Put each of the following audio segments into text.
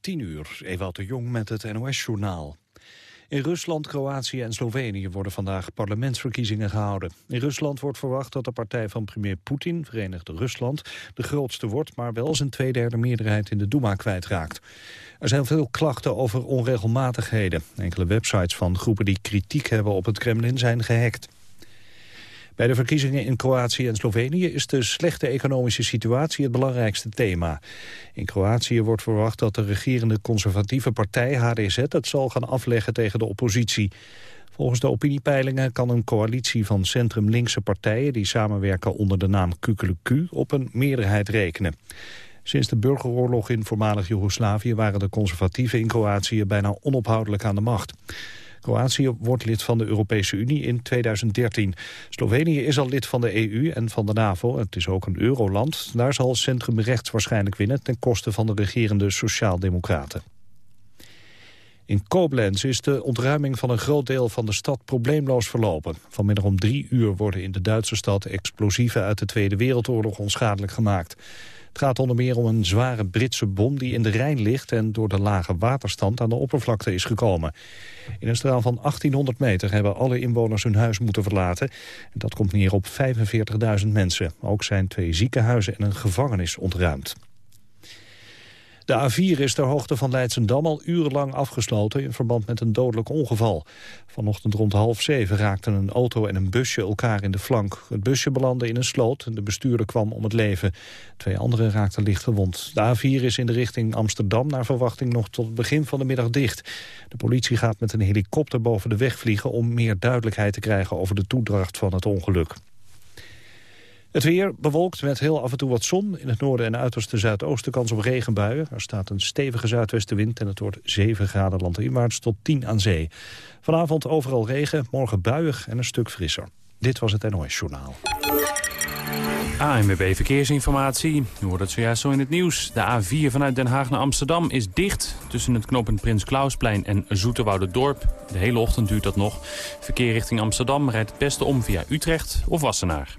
10 uur, Ewout de Jong met het NOS-journaal. In Rusland, Kroatië en Slovenië worden vandaag parlementsverkiezingen gehouden. In Rusland wordt verwacht dat de partij van premier Poetin, Verenigde Rusland, de grootste wordt, maar wel zijn tweederde meerderheid in de Duma kwijtraakt. Er zijn veel klachten over onregelmatigheden. Enkele websites van groepen die kritiek hebben op het Kremlin zijn gehackt. Bij de verkiezingen in Kroatië en Slovenië is de slechte economische situatie het belangrijkste thema. In Kroatië wordt verwacht dat de regerende conservatieve partij HDZ het zal gaan afleggen tegen de oppositie. Volgens de opiniepeilingen kan een coalitie van centrum-linkse partijen die samenwerken onder de naam Kukeleku op een meerderheid rekenen. Sinds de burgeroorlog in voormalig Joegoslavië waren de conservatieven in Kroatië bijna onophoudelijk aan de macht. Kroatië wordt lid van de Europese Unie in 2013. Slovenië is al lid van de EU en van de NAVO. Het is ook een euroland. Daar zal Centrum Rechts waarschijnlijk winnen... ten koste van de regerende Sociaaldemocraten. In Koblenz is de ontruiming van een groot deel van de stad probleemloos verlopen. Vanmiddag om drie uur worden in de Duitse stad explosieven uit de Tweede Wereldoorlog onschadelijk gemaakt. Het gaat onder meer om een zware Britse bom die in de Rijn ligt... en door de lage waterstand aan de oppervlakte is gekomen. In een straal van 1800 meter hebben alle inwoners hun huis moeten verlaten. En dat komt neer op 45.000 mensen. Ook zijn twee ziekenhuizen en een gevangenis ontruimd. De A4 is ter hoogte van Leidsendam al urenlang afgesloten in verband met een dodelijk ongeval. Vanochtend rond half zeven raakten een auto en een busje elkaar in de flank. Het busje belandde in een sloot en de bestuurder kwam om het leven. Twee anderen raakten licht gewond. De A4 is in de richting Amsterdam naar verwachting nog tot het begin van de middag dicht. De politie gaat met een helikopter boven de weg vliegen om meer duidelijkheid te krijgen over de toedracht van het ongeluk. Het weer bewolkt met heel af en toe wat zon. In het noorden en uiterste zuidoosten kans op regenbuien. Er staat een stevige zuidwestenwind en het wordt 7 graden landinwaarts tot 10 aan zee. Vanavond overal regen, morgen buiig en een stuk frisser. Dit was het NOS Journaal. ANWB Verkeersinformatie. U hoort het zojuist zo in het nieuws. De A4 vanuit Den Haag naar Amsterdam is dicht... tussen het knooppunt Prins Klausplein en Dorp. De hele ochtend duurt dat nog. Verkeer richting Amsterdam rijdt het beste om via Utrecht of Wassenaar.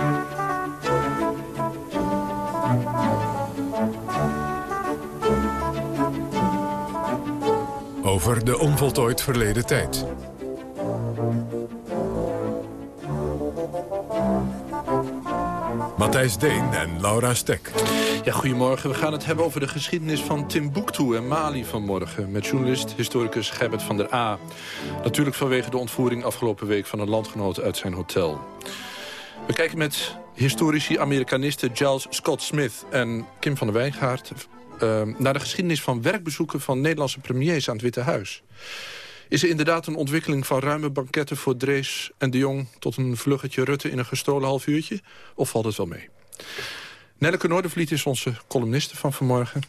Over de onvoltooid verleden tijd. Matthijs Deen en Laura Stek. Ja, goedemorgen. We gaan het hebben over de geschiedenis van Timbuktu en Mali vanmorgen. Met journalist, historicus Gerbert van der A. Natuurlijk vanwege de ontvoering afgelopen week van een landgenoot uit zijn hotel. We kijken met historici Amerikanisten Giles Scott Smith en Kim van der Wijngaard Ehm, naar de geschiedenis van werkbezoeken van Nederlandse premiers aan het Witte Huis. Is er inderdaad een ontwikkeling van ruime banketten voor Drees en de Jong... tot een vluggetje Rutte in een gestolen half uurtje? Of valt het wel mee? Nelleke Noordervliet is onze columniste van vanmorgen.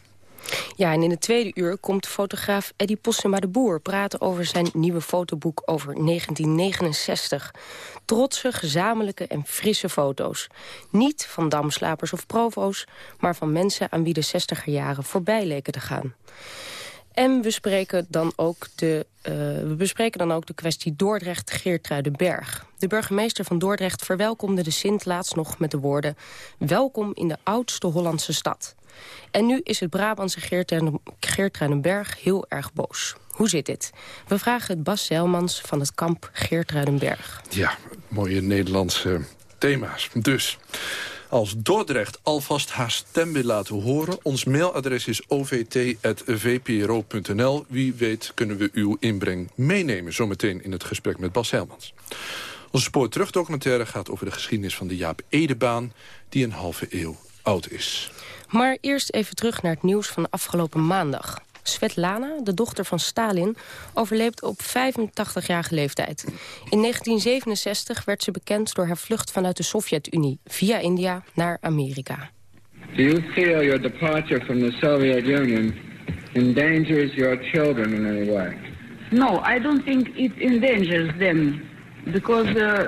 Ja, en in het tweede uur komt fotograaf Eddie Possema de Boer... praten over zijn nieuwe fotoboek over 1969. Trotse, gezamenlijke en frisse foto's. Niet van damslapers of provo's... maar van mensen aan wie de 60er jaren voorbij leken te gaan. En we, spreken dan ook de, uh, we bespreken dan ook de kwestie Dordrecht-Geertruidenberg. De burgemeester van Dordrecht verwelkomde de Sint laatst nog met de woorden... Welkom in de oudste Hollandse stad. En nu is het Brabantse Geertruidenberg heel erg boos. Hoe zit dit? We vragen het Bas Zeilmans van het kamp Geertruidenberg. Ja, mooie Nederlandse thema's. Dus... Als Dordrecht alvast haar stem wil laten horen... ons mailadres is ovt.vpro.nl. Wie weet kunnen we uw inbreng meenemen... zometeen in het gesprek met Bas Helmans. Onze spoor terug documentaire gaat over de geschiedenis van de Jaap Edebaan... die een halve eeuw oud is. Maar eerst even terug naar het nieuws van de afgelopen maandag. Svetlana, de dochter van Stalin, overleed op 85-jarige leeftijd. In 1967 werd ze bekend door haar vlucht vanuit de Sovjet-Unie... via India naar Amerika. Do you feel your departure from the Soviet Union endangers your children in any way? No, I don't think it endangers them because uh,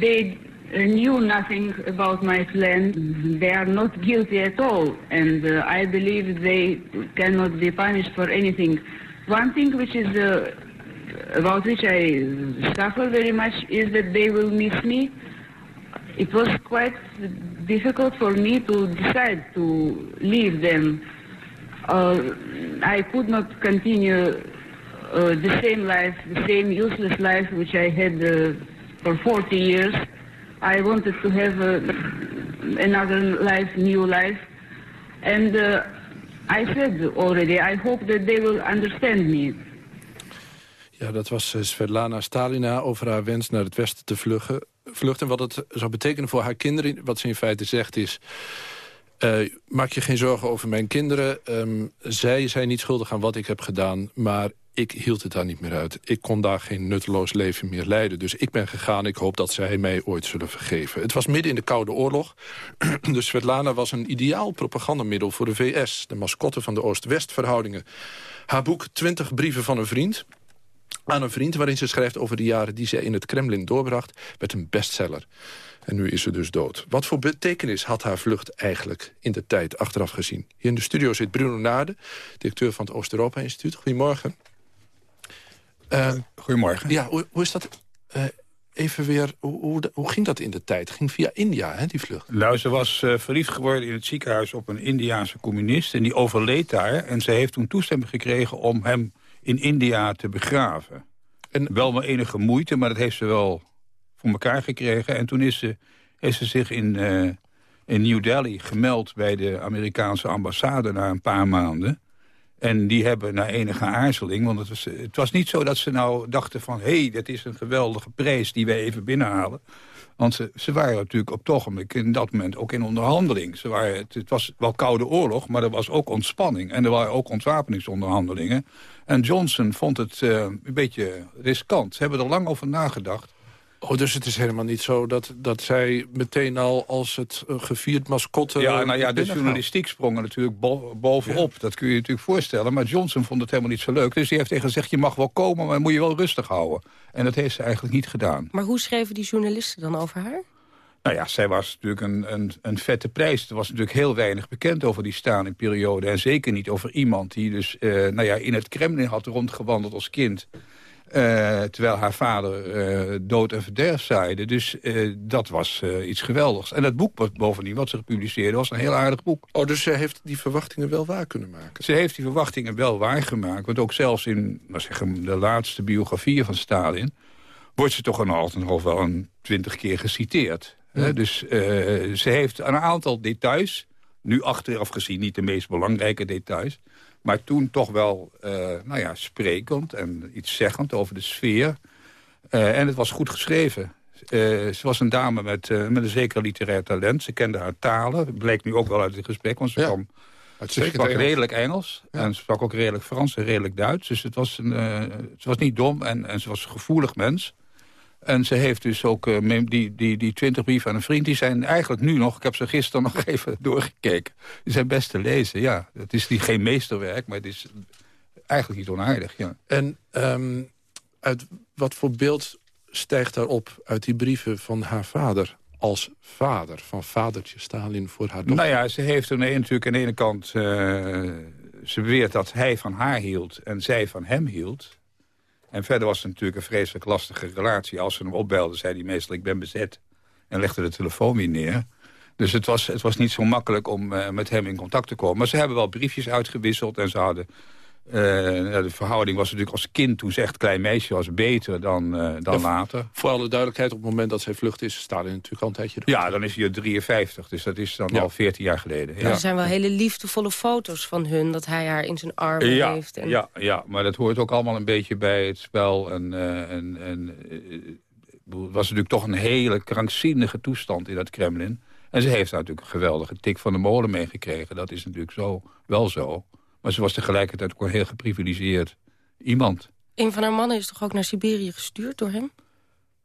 they knew nothing about my plan. They are not guilty at all, and uh, I believe they cannot be punished for anything. One thing which is uh, about which I suffer very much is that they will miss me. It was quite difficult for me to decide to leave them. Uh, I could not continue uh, the same life, the same useless life which I had uh, for 40 years. I wanted to have another life, new life. And uh, I said already, I hope that they will understand me. Ja, dat was uh, Svetlana Stalina over haar wens naar het westen te vluchten. vluchten. Wat het zou betekenen voor haar kinderen, wat ze in feite zegt is... Uh, maak je geen zorgen over mijn kinderen. Um, zij zijn niet schuldig aan wat ik heb gedaan, maar ik hield het daar niet meer uit. Ik kon daar geen nutteloos leven meer leiden. Dus ik ben gegaan. Ik hoop dat zij mij ooit zullen vergeven. Het was midden in de Koude Oorlog. dus Svetlana was een ideaal propagandamiddel voor de VS. De mascotte van de Oost-West verhoudingen. Haar boek 20 brieven van een vriend aan een vriend... waarin ze schrijft over de jaren die ze in het Kremlin doorbracht... werd een bestseller. En nu is ze dus dood. Wat voor betekenis had haar vlucht eigenlijk in de tijd achteraf gezien? Hier in de studio zit Bruno Naarde, directeur van het Oost-Europa-instituut. Goedemorgen. Uh, Goedemorgen. Ja, hoe, hoe is dat... Uh, even weer, hoe, hoe, hoe, ging dat in de tijd? ging via India, hè, die vlucht? Nou, ze was uh, verliefd geworden in het ziekenhuis op een Indiaanse communist... en die overleed daar. En ze heeft toen toestemming gekregen om hem in India te begraven. En... Wel met enige moeite, maar dat heeft ze wel voor elkaar gekregen. En toen is ze, heeft ze zich in, uh, in New Delhi gemeld bij de Amerikaanse ambassade na een paar maanden. En die hebben na enige aarzeling, want het was, het was niet zo dat ze nou dachten van... hé, hey, dat is een geweldige prijs die wij even binnenhalen. Want ze, ze waren natuurlijk op toch in dat moment ook in onderhandeling. Ze waren, het, het, was wel koude oorlog, maar er was ook ontspanning. En er waren ook ontwapeningsonderhandelingen. En Johnson vond het uh, een beetje riskant. Ze hebben er lang over nagedacht. Oh, dus het is helemaal niet zo dat, dat zij meteen al als het uh, gevierd mascotte... Ja, nou ja, de journalistiek sprong er natuurlijk bo bovenop. Ja. Dat kun je je natuurlijk voorstellen. Maar Johnson vond het helemaal niet zo leuk. Dus die heeft tegen gezegd, je mag wel komen, maar moet je wel rustig houden. En dat heeft ze eigenlijk niet gedaan. Maar hoe schreven die journalisten dan over haar? Nou ja, zij was natuurlijk een, een, een vette prijs. Er was natuurlijk heel weinig bekend over die Stalin-periode. En zeker niet over iemand die dus uh, nou ja, in het Kremlin had rondgewandeld als kind... Uh, terwijl haar vader uh, dood en verderf zaaide. Dus uh, dat was iets geweldigs. En dat boek bovendien, wat ze gepubliceerde, was een heel aardig boek. Oh, dus ze heeft die verwachtingen wel waar kunnen maken? Ze heeft die verwachtingen wel waargemaakt. Want ook zelfs in nou zeggen, de laatste biografieën van Stalin... wordt ze toch een altijd nog wel een twintig keer geciteerd. Ja. Dus ze heeft een aantal details... nu achteraf gezien niet de meest belangrijke details... Maar toen toch wel uh, nou ja, sprekend en iets zeggend over de sfeer. Uh, en het was goed geschreven. Uh, ze was een dame met, met een zeker literair talent. Ze kende haar talen. Dat bleek nu ook wel uit het gesprek. Want ze, ja. kwam, ze sprak Engels. redelijk Engels. Ja. En ze sprak ook redelijk Frans en redelijk Duits. Dus het was een, ze was niet dom en, en ze was een gevoelig mens. En ze heeft dus ook uh, die, die, die 20 brieven aan een vriend. Die zijn eigenlijk nu nog, ik heb ze gisteren nog even doorgekeken. Die zijn best te lezen, ja. Het is niet geen meesterwerk, maar het is eigenlijk niet onaardig, ja. En um, uit wat voor beeld stijgt daarop uit die brieven van haar vader als vader, van vadertje Stalin voor haar dochter? Nou ja, ze heeft er natuurlijk aan de ene kant... Uh, ze beweert dat hij van haar hield en zij van hem hield. En verder was het natuurlijk een vreselijk lastige relatie. Als ze hem opbelden, zei hij meestal ik ben bezet. En legde de telefoon weer neer. Dus het was, het was niet zo makkelijk om uh, met hem in contact te komen. Maar ze hebben wel briefjes uitgewisseld en ze hadden uh, de verhouding was natuurlijk als kind, toen ze echt klein meisje was, beter dan, uh, dan ja, later. Voor alle duidelijkheid, op het moment dat zij vlucht is, staat hij natuurlijk al een tijdje. Ja, dan is hij 53, dus dat is dan ja. al 14 jaar geleden. Ja. Er zijn wel hele liefdevolle foto's van hun, dat hij haar in zijn armen ja, heeft. En... Ja, ja, maar dat hoort ook allemaal een beetje bij het spel. En, uh, en, en het was natuurlijk toch een hele krankzinnige toestand in dat Kremlin. En ze heeft daar natuurlijk een geweldige tik van de molen meegekregen. Dat is natuurlijk zo, wel zo. Maar ze was tegelijkertijd ook een heel geprivilegeerd iemand. Een van haar mannen is toch ook naar Siberië gestuurd door hem?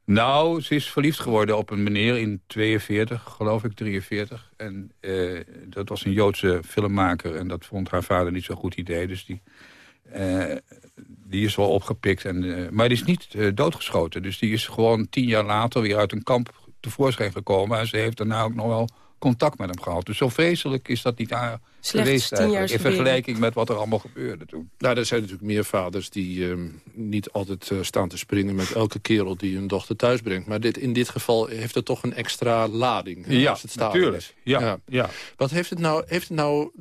Nou, ze is verliefd geworden op een meneer in 42, geloof ik, 43. En uh, dat was een Joodse filmmaker en dat vond haar vader niet zo'n goed idee. Dus die, uh, die is wel opgepikt. En, uh, maar die is niet doodgeschoten. Dus die is gewoon tien jaar later weer uit een kamp tevoorschijn gekomen. En ze heeft daarna ook nog wel contact met hem gehad. Dus zo vreselijk is dat niet aan geweest eigenlijk, in vergelijking met wat er allemaal gebeurde toen. Nou, er zijn natuurlijk meer vaders die uh, niet altijd uh, staan te springen... met elke kerel die hun dochter thuis brengt. Maar dit, in dit geval heeft het toch een extra lading. Ja, als het natuurlijk. Ja, ja. ja. Wat heeft het nou... Heeft het nou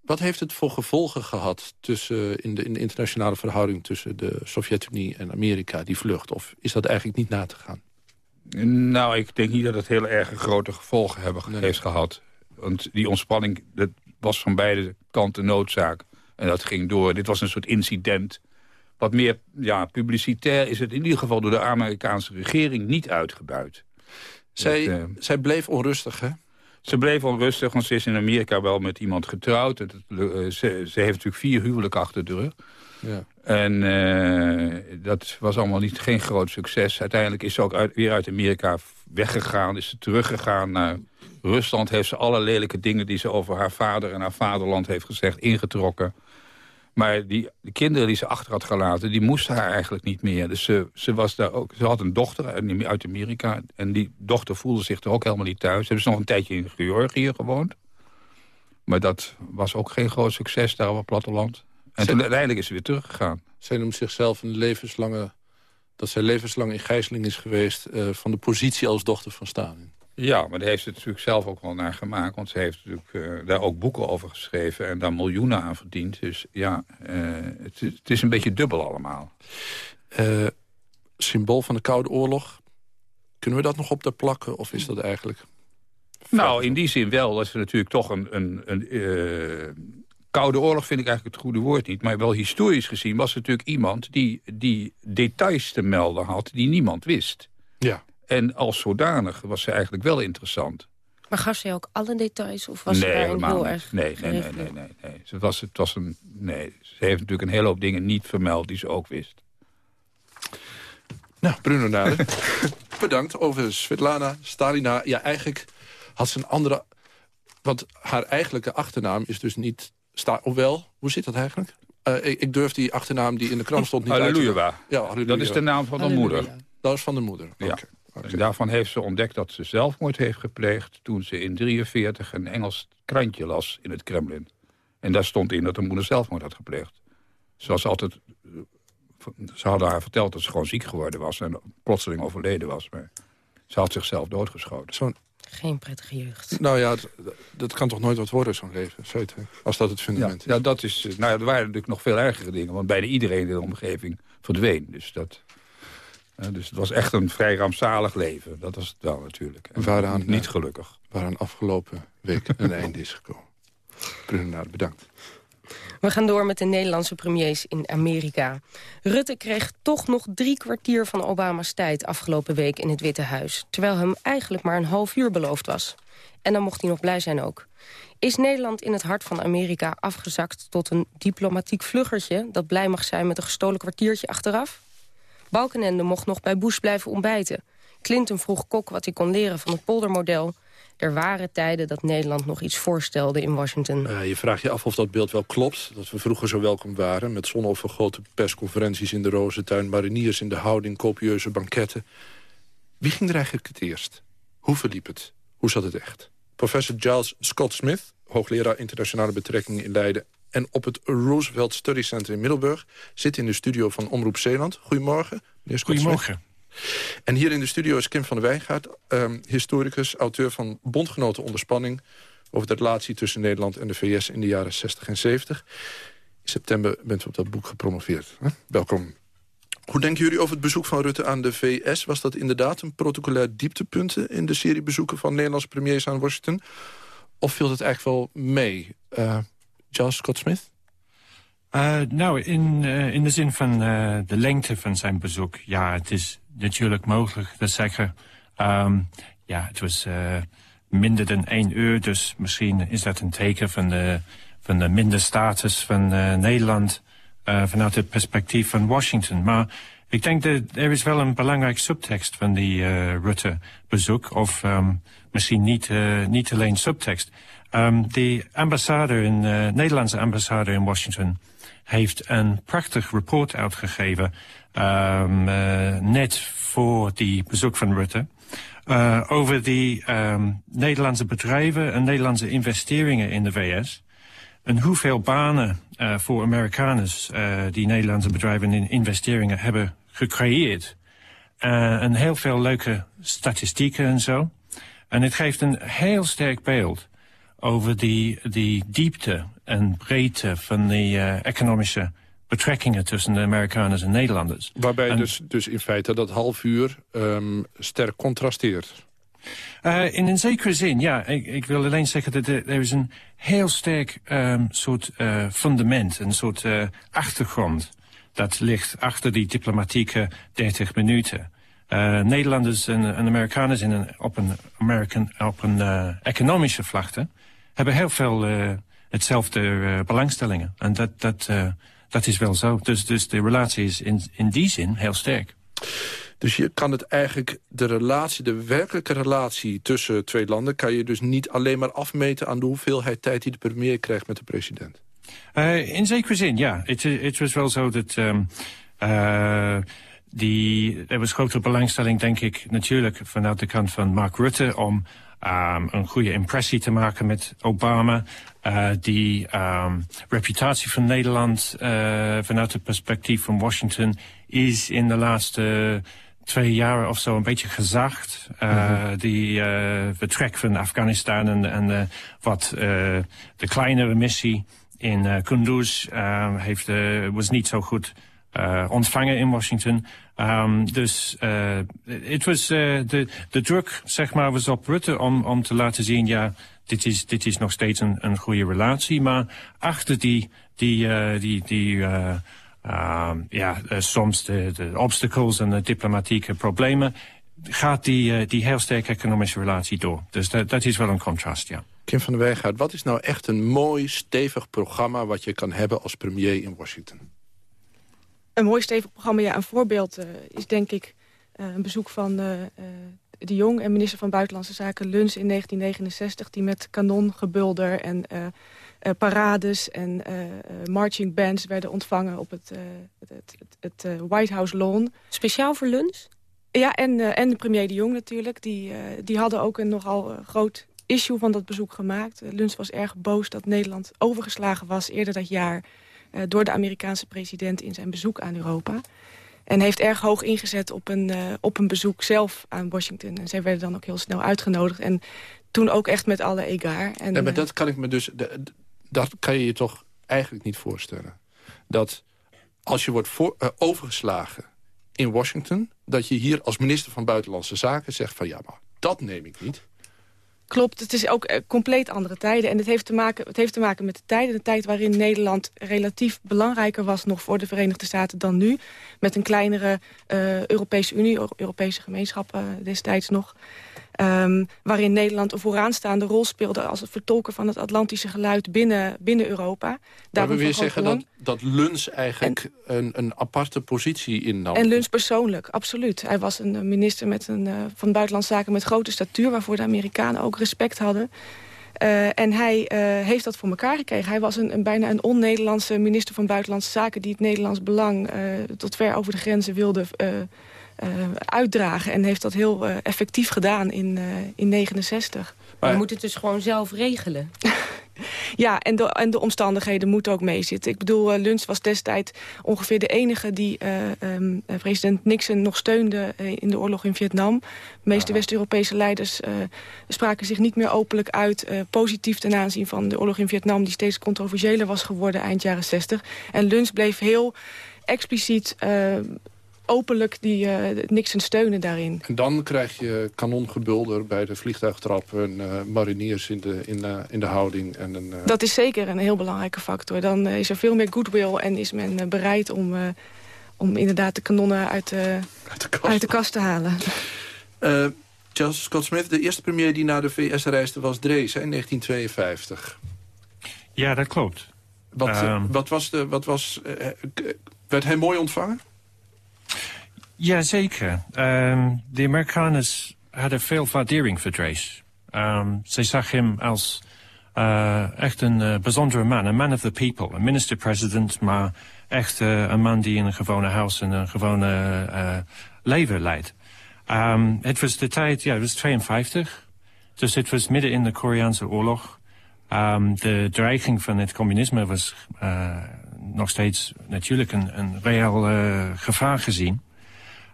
wat heeft het voor gevolgen gehad tussen, in, de, in de internationale verhouding... tussen de Sovjet-Unie en Amerika, die vlucht? Of is dat eigenlijk niet na te gaan? Nou, ik denk niet dat het heel erg grote gevolgen hebben, nee. heeft gehad. Want die ontspanning dat was van beide kanten noodzaak. En dat ging door. Dit was een soort incident. Wat meer ja, publicitair is het in ieder geval door de Amerikaanse regering niet uitgebuit. Zij, dat, uh, zij bleef onrustig, hè? Ze bleef onrustig, want ze is in Amerika wel met iemand getrouwd. Uh, ze, ze, heeft natuurlijk vier huwelijken achter de rug. Ja. En uh, dat was allemaal niet, geen groot succes. Uiteindelijk is ze ook weer uit Amerika weggegaan. Is ze teruggegaan naar Rusland. Heeft ze alle lelijke dingen die ze over haar vader en haar vaderland heeft gezegd ingetrokken. Maar die, de kinderen die ze achter had gelaten, die moesten haar eigenlijk niet meer. Dus ze, ze, was daar ook, ze had een dochter uit Amerika. En die dochter voelde zich er ook helemaal niet thuis. Ze hebben ze nog een tijdje in Georgië gewoond. Maar dat was ook geen groot succes daar op het platteland. En toen uiteindelijk is ze weer teruggegaan. Zij noemt zichzelf een levenslange... dat zij levenslang in gijzeling is geweest... Uh, van de positie als dochter van Stalin. Ja, maar daar heeft ze natuurlijk zelf ook wel naar gemaakt. Want ze heeft natuurlijk uh, daar ook boeken over geschreven... en daar miljoenen aan verdiend. Dus ja, uh, het, het, is een beetje dubbel allemaal. symbool van de Koude Oorlog. Kunnen we dat nog op de plakken? Of is dat eigenlijk... Nou, in die zin wel. Dat is natuurlijk toch een... een, een Koude Oorlog vind ik eigenlijk het goede woord niet. Maar wel historisch gezien was het natuurlijk iemand die, die details te melden had... die niemand wist. Ja. En als zodanig was ze eigenlijk wel interessant. Maar gaf ze ook alle details? Of was nee, ze helemaal heel erg nee, nee, nee, nee, nee, nee. Ze, was, het was een, nee. ze heeft natuurlijk een hele hoop dingen niet vermeld die ze ook wist. Nou, Bruno Nader, bedankt over Svetlana Stalina. Ja, eigenlijk had ze een andere... Want haar eigenlijke achternaam is dus niet... Sta, ofwel, hoe zit dat eigenlijk? Uh, ik, ik, durf die achternaam die in de krant stond niet Halleluja. uit te Ja, Halleluja. Dat is de naam van haar moeder. Dat is van de moeder. Ja. Okay. Okay. En daarvan heeft ze ontdekt dat ze zelfmoord heeft gepleegd... toen ze in 43 een Engels krantje las in het Kremlin. En daar stond in dat de moeder zelfmoord had gepleegd. Zoals altijd... Ze hadden haar verteld dat ze gewoon ziek geworden was... en plotseling overleden was. Maar ze had zichzelf doodgeschoten. Zo'n geen prettige jeugd. Nou ja, dat, dat kan toch nooit wat worden, zo'n leven, als dat het fundament ja, is. Ja, dat is, nou ja, er waren natuurlijk nog veel ergere dingen, want bijna iedereen in de omgeving verdween. Dus, dat, uh, dus het was echt een vrij rampzalig leven, dat was het wel natuurlijk. En waaraan, niet uh, gelukkig. Waaraan afgelopen week een einde is gekomen. Bruno, bedankt. We gaan door met de Nederlandse premiers in Amerika. Rutte kreeg toch nog drie kwartier van Obama's tijd afgelopen week in het Witte Huis. Terwijl hem eigenlijk maar een half uur beloofd was. En dan mocht hij nog blij zijn ook. Is Nederland in het hart van Amerika afgezakt tot een diplomatiek vluggertje... dat blij mag zijn met een gestolen kwartiertje achteraf? Balkenende mocht nog bij Bush blijven ontbijten. Clinton vroeg Kok wat hij kon leren van het poldermodel... Er waren tijden dat Nederland nog iets voorstelde in Washington. Uh, je vraagt je af of dat beeld wel klopt. Dat we vroeger zo welkom waren. Met zonovergoten persconferenties in de Rozentuin... mariniers in de houding, copieuze banketten. Wie ging er eigenlijk het eerst? Hoe verliep het? Hoe zat het echt? Professor Giles Scott Smith, hoogleraar internationale betrekkingen in Leiden... en op het Roosevelt Study Center in Middelburg... zit in de studio van Omroep Zeeland. Goedemorgen, meneer Scott Goedemorgen. En hier in de studio is Kim van der Wijngaard, um, historicus, auteur van Bondgenoten onder spanning... over de relatie tussen Nederland en de VS in de jaren 60 en 70. In september bent u op dat boek gepromoveerd. Hè? Welkom. Hoe denken jullie over het bezoek van Rutte aan de VS? Was dat inderdaad een protocolair dieptepunt in de serie bezoeken van Nederlandse premiers aan Washington? Of viel het eigenlijk wel mee? Uh, Charles Scott Smith? Uh, nou, in, uh, in de zin van uh, de lengte van zijn bezoek, ja, het is natuurlijk mogelijk te zeggen... Um, ja, het was minder dan één uur, dus misschien is dat een teken van de, van de minder status van Nederland... vanuit het perspectief van Washington. Maar Ik denk dat er is wel een belangrijk subtekst van die uh, Rutte-bezoek. Of um, misschien niet, uh, niet alleen subtekst. Um, de ambassadeur in, uh, Nederlandse ambassadeur in Washington heeft een prachtig rapport uitgegeven. Um, net voor die bezoek van Rutte. over die Nederlandse bedrijven en Nederlandse investeringen in de VS. En hoeveel banen voor Amerikaners die Nederlandse bedrijven in investeringen hebben gecreëerd. En heel veel leuke statistieken en zo. En het geeft een heel sterk beeld over die, die diepte en breedte van die economische betrekkingen tussen de Amerikaners en Nederlanders. Waarbij dus, dus in feite dat half uur um, sterk contrasteert. Uh, in een zekere zin, ja. Ik, ik wil alleen zeggen dat er, er is een heel sterk um, soort uh, fundament, een soort uh, achtergrond. Dat ligt achter die diplomatieke 30 minuten. Nederlanders en, en Amerikaners in een, op een, American, op een economische vlakte hebben heel veel hetzelfde belangstellingen. En dat, dat, dat is wel zo. Dus, dus de relatie is in, in die zin heel sterk. Dus je kan het eigenlijk, de relatie, de werkelijke relatie tussen twee landen... kan je dus niet alleen maar afmeten aan de hoeveelheid tijd die de premier krijgt met de president. In zekere zin, ja. Het was wel zo dat... Um, uh, die, er was grote belangstelling, denk ik, natuurlijk vanuit de kant van Mark Rutte... om um, een goede impressie te maken met Obama. Uh, die um, reputatie van Nederland uh, vanuit het perspectief van Washington... is in de laatste twee jaar of zo een beetje gezacht. Uh, mm -hmm. Die vertrek van Afghanistan en, en wat de kleinere missie in Kunduz heeft, was niet zo goed ontvangen in Washington. Um, dus het was de, de druk, zeg maar, was op Rutte om, om te laten zien, ja, dit is, dit is nog steeds een, een goede relatie. Maar achter die, die, die, die uh, ja, soms de, de obstacles en de diplomatieke problemen... gaat die, die heel sterke economische relatie door. Dus dat, dat is wel een contrast, ja. Kim van der Weijgaard, wat is nou echt een mooi, stevig programma... wat je kan hebben als premier in Washington? Een mooi, stevig programma, ja. Een voorbeeld is denk ik een bezoek van de Jong... en minister van Buitenlandse Zaken Luns in 1969... die met kanongebulder en uh, parades en uh, marching bands werden ontvangen op het, het, het, het White House lawn. Speciaal voor lunch? Ja, en, en de premier de Jong natuurlijk. Die, die hadden ook een nogal groot issue van dat bezoek gemaakt. Luns was erg boos dat Nederland overgeslagen was eerder dat jaar... door de Amerikaanse president in zijn bezoek aan Europa. En heeft erg hoog ingezet op een, op een bezoek zelf aan Washington. En zij werden dan ook heel snel uitgenodigd. En toen ook echt met alle egaar. En, ja, maar dat kan ik me dus dat kan je je toch eigenlijk niet voorstellen. Dat als je wordt voor, uh, overgeslagen in Washington... dat je hier als minister van Buitenlandse Zaken zegt van... ja, maar dat neem ik niet. Klopt, het is ook uh, compleet andere tijden. En het heeft, te maken, het heeft te maken met de tijden. De tijd waarin Nederland relatief belangrijker was... nog voor de Verenigde Staten dan nu. Met een kleinere uh, Europese Unie, Europese gemeenschap destijds nog. Um, waarin Nederland een vooraanstaande rol speelde... als het vertolker van het Atlantische geluid binnen, binnen Europa. Daarom we weer zeggen dat, dat Luns eigenlijk een, een aparte positie innam. En Luns persoonlijk, absoluut. Hij was een minister met een, uh, van Buitenlandse Zaken met grote statuur... waarvoor de Amerikanen ook respect hadden. Uh, en hij uh, heeft dat voor elkaar gekregen. Hij was een, een bijna een on-Nederlandse minister van Buitenlandse Zaken... die het Nederlands belang tot ver over de grenzen wilde uitdragen. En heeft dat heel uh, effectief gedaan in, uh, in 69. Maar je moet het dus gewoon zelf regelen. ja, en de, en de omstandigheden moeten ook meezitten. Ik bedoel, Luns was destijds ongeveer de enige die um, president Nixon nog steunde in de oorlog in Vietnam. De meeste West-Europese leiders spraken zich niet meer openlijk uit... positief ten aanzien van de oorlog in Vietnam... die steeds controversiëler was geworden eind jaren 60. En Luns bleef heel expliciet openlijk die uh, Nixon steunen daarin. En dan krijg je kanongebulder bij de vliegtuigtrap... en uh, mariniers in de, in, uh, in de houding. En een, Dat is zeker een heel belangrijke factor. Dan is er veel meer goodwill en is men bereid om, om inderdaad de kanonnen uit, uit, de, kast. uit de kast te halen. Charles Scott Smith, de eerste premier die naar de VS reisde was Drees in 1952. Ja, dat klopt. Wat, um, wat was de, wat was, werd hij mooi ontvangen? Jazeker. Um, de Amerikanen hadden veel waardering voor Drees. Um, ze zag hem als uh, echt een uh, bijzondere man, een man of the people. Een minister-president, maar echt uh, een man die in een gewone huis en een gewone leven leidt. Um, het was de tijd, ja, het was 52. Dus het was midden in de Koreaanse oorlog. Um, de dreiging van het communisme was nog steeds natuurlijk een, een reëel gevaar gezien.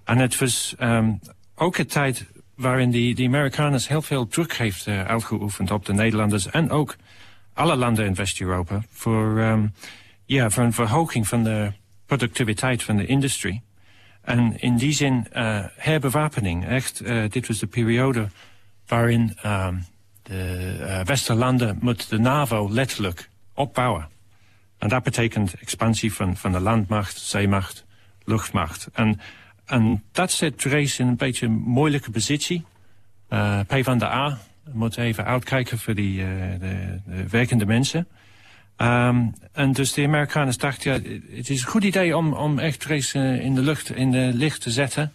En het was um, ook een tijd waarin die, die Amerikanen heel veel druk heeft uh, uitgeoefend op de Nederlanders... en ook alle landen in West-Europa... voor, um, ja, voor een verhoging van de productiviteit van de industrie. En in die zin uh, herbewapening. Echt, dit was de periode waarin um, de Westerlanden moet de NAVO letterlijk opbouwen. En dat betekent expansie van, van de landmacht, zeemacht, luchtmacht. En en dat zet Drees in een beetje een moeilijke positie. Uh, P van de A moet even uitkijken voor die, uh, de, de, werkende mensen. Um, en dus de Amerikanen dachten, ja, het is een goed idee om, om echt Drees uh, in de lucht, in de licht te zetten.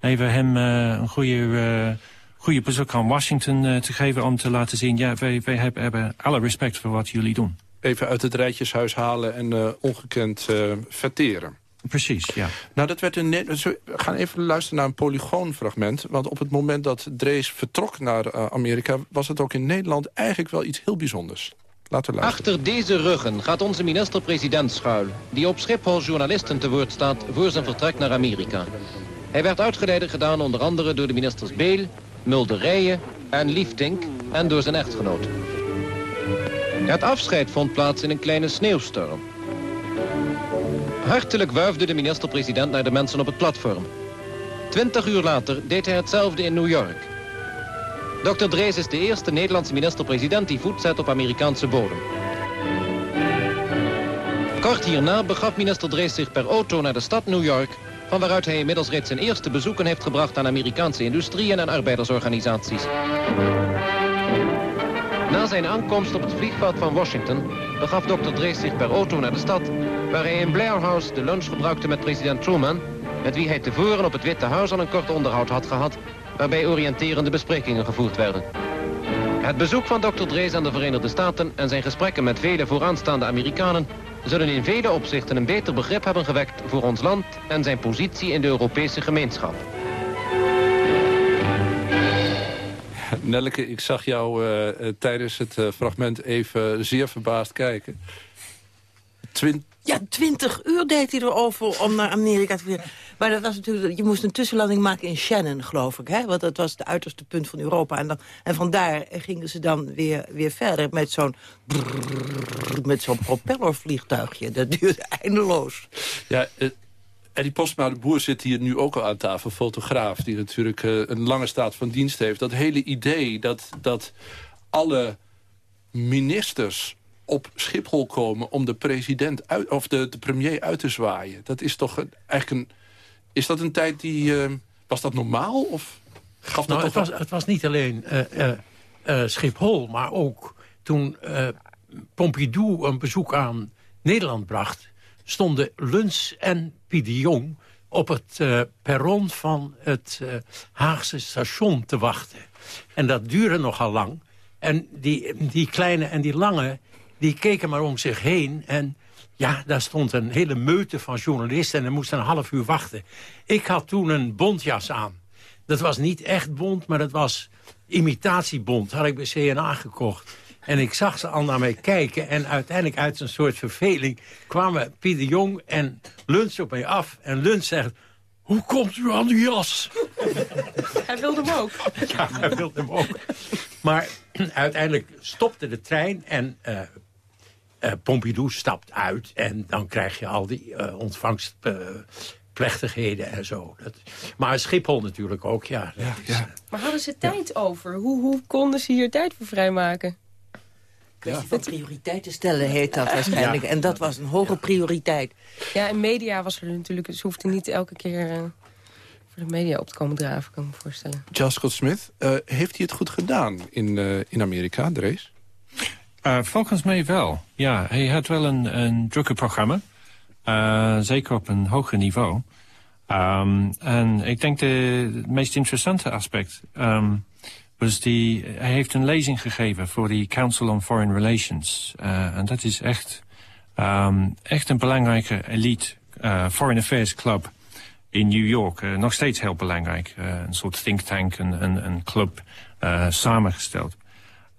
Even hem een goede, goede bezoek aan Washington te geven om te laten zien, ja, wij, wij hebben alle respect voor wat jullie doen. Even uit het rijtjeshuis halen en ongekend verteren. Precies, ja. Nou, dat werd een We gaan even luisteren naar een polygoonfragment. Want op het moment dat Drees vertrok naar uh, Amerika... was het ook in Nederland eigenlijk wel iets heel bijzonders. Laten we luisteren. Achter deze ruggen gaat onze minister-president schuil... die op Schiphol journalisten te woord staat voor zijn vertrek naar Amerika. Hij werd uitgeleide gedaan onder andere door de ministers Beel, Mulderijen en Liefdink... en door zijn echtgenoot. Het afscheid vond plaats in een kleine sneeuwstorm. Hartelijk wuifde de minister-president naar de mensen op het platform. Twintig uur later deed hij hetzelfde in New York. Dr. Drees is de eerste Nederlandse minister-president die voet zet op Amerikaanse bodem. Kort hierna begaf minister Drees zich per auto naar de stad New York... van waaruit hij inmiddels reeds zijn eerste bezoeken heeft gebracht aan Amerikaanse industrieën en arbeidersorganisaties. Na zijn aankomst op het vliegveld van Washington begaf Dr. Drees zich per auto naar de stad waar hij in Blair House de lunch gebruikte met president Truman... met wie hij tevoren op het Witte Huis al een kort onderhoud had gehad... waarbij oriënterende besprekingen gevoerd werden. Het bezoek van Dr. Drees aan de Verenigde Staten... en zijn gesprekken met vele vooraanstaande Amerikanen... zullen in vele opzichten een beter begrip hebben gewekt voor ons land... en zijn positie in de Europese gemeenschap. Nelleke, ik zag jou uh, tijdens het uh, fragment even zeer verbaasd kijken. Twin ja, twintig uur deed hij erover om naar Amerika te vliegen. Maar dat was natuurlijk, je moest een tussenlanding maken in Shannon, geloof ik. Hè? Want dat was het uiterste punt van Europa. En, dan, en vandaar gingen ze dan weer, weer verder met zo'n met zo'n propellervliegtuigje. Dat duurde eindeloos. Ja, uh, Eddie Postma, de boer, zit hier nu ook al aan tafel. Fotograaf, die natuurlijk uh, een lange staat van dienst heeft. Dat hele idee dat, dat alle ministers op Schiphol komen om de president uit, of de, de premier uit te zwaaien. Dat is toch een, eigenlijk een. Is dat een tijd die. Uh, was dat normaal? Of gaf nou, dat het, was, het was niet alleen uh, Schiphol, maar ook toen Pompidou een bezoek aan Nederland bracht, stonden Luns en Jong op het perron van het Haagse station te wachten. En dat duurde nogal lang. En die, die kleine en die lange die keken maar om zich heen en ja, daar stond een hele meute van journalisten... en er moest een half uur wachten. Ik had toen een bondjas aan. Dat was niet echt bond, maar dat was imitatiebond. Dat had ik bij CNA gekocht. En ik zag ze al naar mij kijken. En uiteindelijk uit een soort verveling kwamen Pieter Jong en Luns op mij af. En Luns zegt, hoe komt u aan die jas? Hij wilde hem ook. Ja, hij wilde hem ook. Maar uiteindelijk stopte de trein en uh, uh, Pompidou stapt uit en dan krijg je al die uh, ontvangstplechtigheden en zo. Dat, maar Schiphol natuurlijk ook, ja. ja, ja. Maar hadden ze tijd over? Hoe, hoe konden ze hier tijd voor vrijmaken? Kwestie van prioriteiten stellen heet dat waarschijnlijk. En dat was een hoge prioriteit. Ja, en media was er natuurlijk. Ze hoefden niet elke keer uh, voor de media op te komen draven, kan ik me voorstellen. Charles Scott Smith, uh, heeft hij het goed gedaan in, uh, in Amerika, de race? Uh, volgens mij wel. Ja, hij had wel een, een drukke programma. Uh, zeker op een hoger niveau. Um, en ik denk de, het meest interessante aspect um, was die... Hij heeft een lezing gegeven voor de Council on Foreign Relations. Uh, en dat is echt, um, echt een belangrijke elite uh, foreign affairs club in New York. Uh, nog steeds heel belangrijk. Een soort think tank, een, een, een club samengesteld.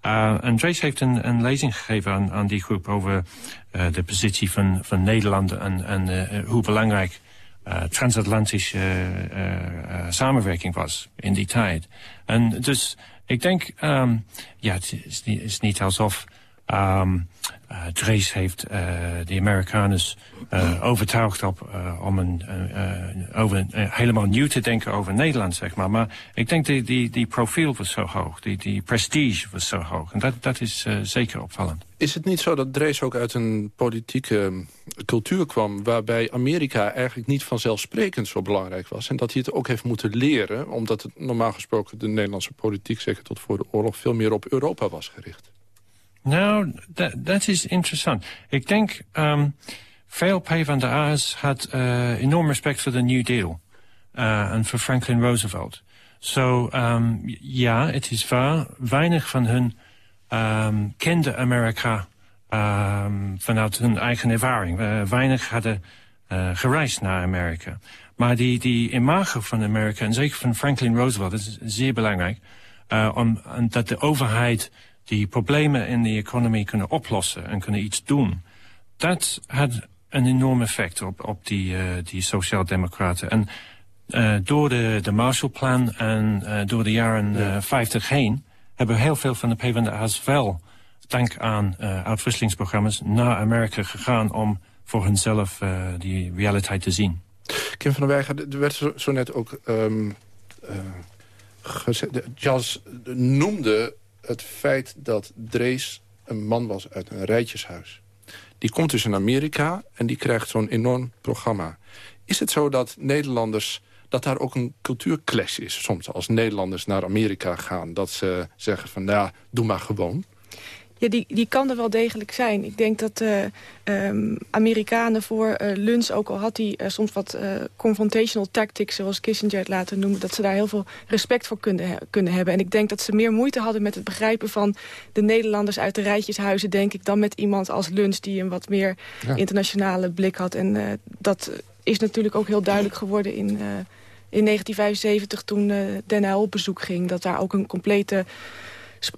Uh, en Trace heeft een, een lezing gegeven aan, aan die groep over de positie van, van Nederland en, en hoe belangrijk transatlantische uh, uh, samenwerking was in die tijd. En dus ik denk, um, ja, het is is niet alsof um, uh, Drees heeft uh, de Amerikanen uh, overtuigd op, om een, over, helemaal nieuw te denken over Nederland, zeg maar. Maar ik denk die, die, die profiel was zo hoog, die, die prestige was zo hoog. En dat, dat is zeker opvallend. Is het niet zo dat Drees ook uit een politieke cultuur kwam... waarbij Amerika eigenlijk niet vanzelfsprekend zo belangrijk was... en dat hij het ook heeft moeten leren... omdat het normaal gesproken de Nederlandse politiek... zeker tot voor de oorlog veel meer op Europa was gericht? Nou, dat, dat is interessant. Ik denk, um, veel PvdA's had uh, enorm respect voor de New Deal. Uh, en voor Franklin Roosevelt. Zo, so, um, ja, het is waar. Weinig van hun um, kende Amerika vanuit hun eigen ervaring. Weinig hadden uh, gereisd naar Amerika. Maar die, die imago van Amerika, en zeker van Franklin Roosevelt, is zeer belangrijk. Om, dat de overheid die problemen in de economie kunnen oplossen en kunnen iets doen. Dat had een enorm effect op, op die, uh, die sociaaldemocraten. En uh, door de, de Marshallplan en uh, door de jaren ja. 50 heen... hebben heel veel van de PvdA's wel, dank aan uitwisselingsprogramma's... naar Amerika gegaan om voor hunzelf die realiteit te zien. Kim van der Weijgen, er werd zo, zo net ook... Um, Charles noemde het feit dat Drees een man was uit een rijtjeshuis. Die komt dus in Amerika en die krijgt zo'n enorm programma. Is het zo dat Nederlanders dat daar ook een cultuurclash is soms als Nederlanders naar Amerika gaan. Dat ze zeggen van, nou, doe maar gewoon. Ja, die, die kan er wel degelijk zijn. Ik denk dat uh, um, Amerikanen voor uh, lunch, ook al had hij uh, soms wat confrontational tactics... zoals Kissinger het laten noemen, dat ze daar heel veel respect voor kunnen, he kunnen hebben. En ik denk dat ze meer moeite hadden met het begrijpen van de Nederlanders uit de rijtjeshuizen... denk ik, dan met iemand als lunch die een wat meer ja. internationale blik had. En dat is natuurlijk ook heel duidelijk geworden in... in 1975, toen Den Uyl op bezoek ging, dat daar ook een complete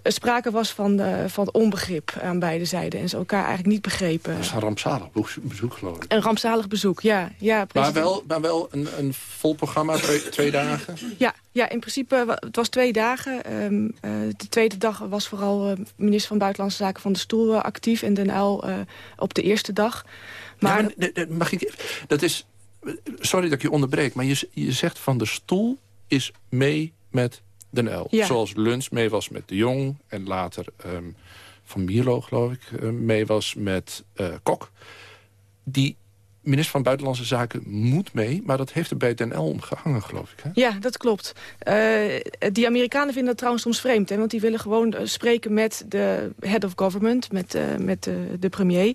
sprake was van, uh, van onbegrip aan beide zijden. En ze elkaar eigenlijk niet begrepen. Dat is een rampzalig bezoek, geloof ik. Een rampzalig bezoek, ja. ja maar wel, maar wel een, een vol programma, twee, twee dagen? Ja, ja, in principe, het was twee dagen. Um, uh, de tweede dag was vooral uh, minister van Buitenlandse Zaken van de Stoel actief... en Den Uyl op de eerste dag. Maar, ja, maar mag ik... Dat is... Sorry dat ik je onderbreek, maar je, je zegt van de Stoel is mee met Den L. Ja. Zoals Luns mee was met De Jong. En later um, Van Mierlo, geloof ik, uh, mee was met uh, Kok. Die minister van Buitenlandse Zaken moet mee... maar dat heeft er bij Den L geloof ik. Hè? Ja, dat klopt. Uh, die Amerikanen vinden dat trouwens soms vreemd. Hè, want die willen gewoon spreken met de head of government, met, uh, met de, de premier...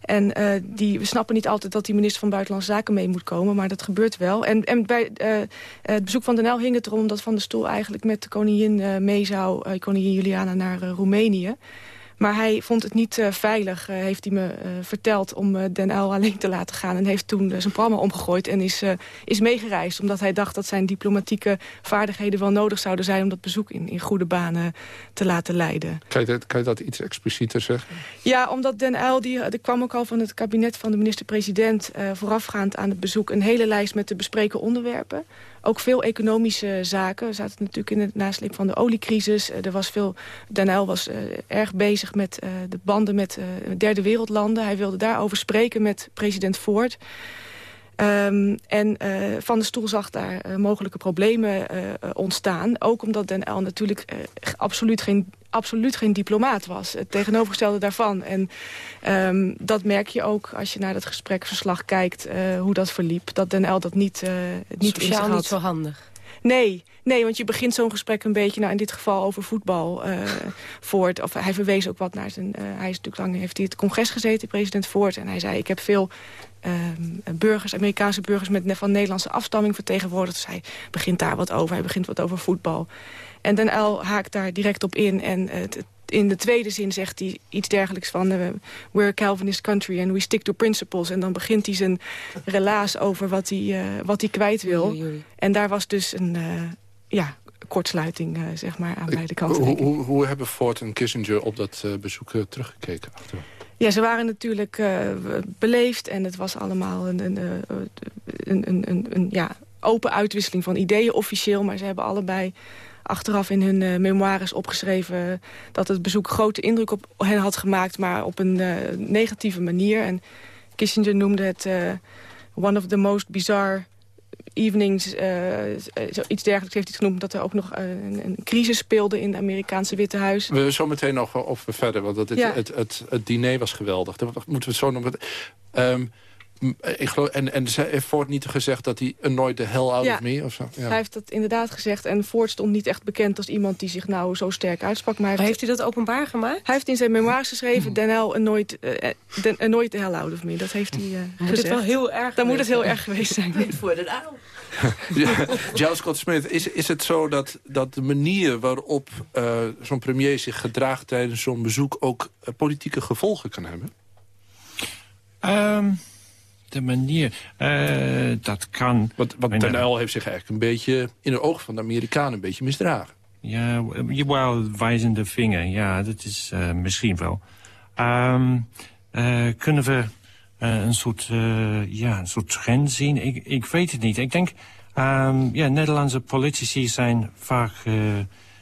En die, we snappen niet altijd dat die minister van Buitenlandse Zaken mee moet komen. Maar dat gebeurt wel. En, en bij het bezoek van Den Uyl hing het erom dat Van der Stoel eigenlijk met de koningin mee zou... koningin Juliana naar Roemenië. Maar hij vond het niet uh, veilig, uh, heeft hij me uh, verteld... om Den Uyl alleen te laten gaan. En heeft toen zijn programma omgegooid en is, is meegereisd. Omdat hij dacht dat zijn diplomatieke vaardigheden wel nodig zouden zijn... om dat bezoek in, in goede banen te laten leiden. Kan je dat, kan je dat iets explicieter zeggen? Ja, omdat Den Uyl, die, er kwam ook al van het kabinet van de minister-president... voorafgaand aan het bezoek een hele lijst met te bespreken onderwerpen ook veel economische zaken. We zaten natuurlijk in het nasleep van de oliecrisis. er was veel, Den Uyl was uh, erg bezig met uh, de banden met derde wereldlanden. Hij wilde daarover spreken met president Ford. Um, en uh, Van der Stoel zag daar uh, mogelijke problemen uh, ontstaan. Ook omdat Den Uyl natuurlijk absoluut, geen, absoluut geen diplomaat was. Het tegenovergestelde daarvan. En um, dat merk je ook als je naar dat gesprekverslag kijkt... hoe dat verliep. Dat Den Uyl dat niet, niet Sociaal niet zo handig. Nee, nee, want je begint zo'n gesprek een beetje, nou in dit geval over voetbal, uh, voort. Of hij verwees ook wat naar zijn, uh, hij is natuurlijk lang, heeft hij het congres gezeten, president Voort. En hij zei, ik heb veel ehm, burgers, Amerikaanse burgers met, van Nederlandse afstamming vertegenwoordigd. Dus hij begint daar wat over, hij begint wat over voetbal. En Den El haakt daar direct op in en het, in de tweede zin zegt hij iets dergelijks van... Uh, we're a Calvinist country and we stick to principles. En dan begint hij zijn relaas over wat hij, uh, wat hij kwijt wil. En daar was dus een uh, ja, kortsluiting zeg maar, aan beide kanten. Hoe, hoe, hoe, hebben Ford en Kissinger op dat bezoek teruggekeken? Achteraf? Ja, ze waren natuurlijk beleefd en het was allemaal een, een, een, een, een, een ja, open uitwisseling van ideeën officieel. Maar ze hebben allebei achteraf in hun uh, memoires opgeschreven... dat het bezoek grote indruk op hen had gemaakt... maar op een negatieve manier. En Kissinger noemde het one of the most bizarre evenings. iets dergelijks heeft hij genoemd... dat er ook nog een, een, crisis speelde in het Amerikaanse Witte Huis. We zo meteen nog over verder, want het, ja. het, het, het, diner was geweldig. Daar moeten we het zo nog... Um, ik geloof, en, en heeft Ford niet gezegd dat hij nooit de hell out of me? Of zo? Ja. hij heeft dat inderdaad gezegd. En Ford stond niet echt bekend als iemand die zich nou zo sterk uitsprak. Maar, heeft, hij dat openbaar gemaakt? Hij heeft in zijn memoires geschreven... Den hell nooit, uh, den, nooit de hell out of me. Dat heeft hij uh, moet gezegd. Het wel heel erg Dan moet het heel erg geweest zijn. Voor de uil. ja, Scott Smith, is, is het zo dat, dat de manier waarop uh, zo'n premier zich gedraagt... tijdens zo'n bezoek ook politieke gevolgen kan hebben? Um de manier. Uh, dat kan... Want, want Uyl heeft zich eigenlijk een beetje... in de ogen van de Amerikanen een beetje misdragen. Ja, wel wijzende vinger. Ja, dat is uh, misschien wel. Um, uh, kunnen we een, soort, ja, een soort trend zien? Ik, ik weet het niet. Ik denk... Um, ja, Nederlandse politici zijn vaak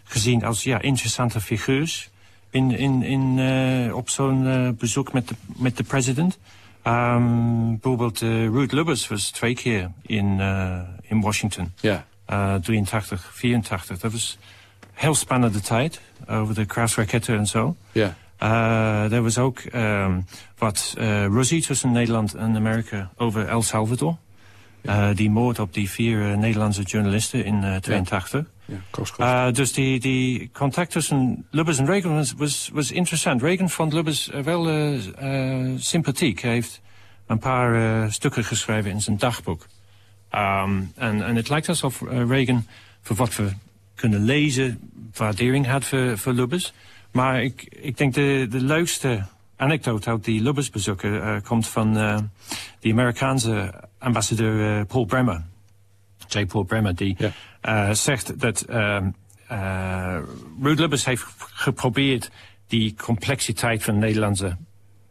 gezien als ja, interessante figuurs... In, in, in, op zo'n bezoek met de, met de president... Um, bijvoorbeeld uh, Ruud Lubbers was twee keer in, uh, in Washington. Ja. Uh, 83, 84. Dat was een heel spannende tijd. Over de kruisraketten en zo. Ja. Uh, er was ook um, wat uh, ruzie tussen Nederland en Amerika over El Salvador. Uh, die moord op die vier Nederlandse journalisten in uh, 82. Ja. Ja, uh, dus die, die contact tussen Lubbers en Reagan was, was, was interessant. Reagan vond Lubbers wel uh, sympathiek. Hij heeft een paar stukken geschreven in zijn dagboek. Um, en, en het lijkt alsof Reagan, voor wat we kunnen lezen, waardering had voor, voor Lubbers. Maar ik, ik denk de, de leukste anekdote uit die Lubbers bezoeken komt van de Amerikaanse ambassadeur uh, Paul Bremer. J. Paul Bremer, die ja. Uh, zegt dat uh, Ruud Lubbers heeft geprobeerd die complexiteit van de Nederlandse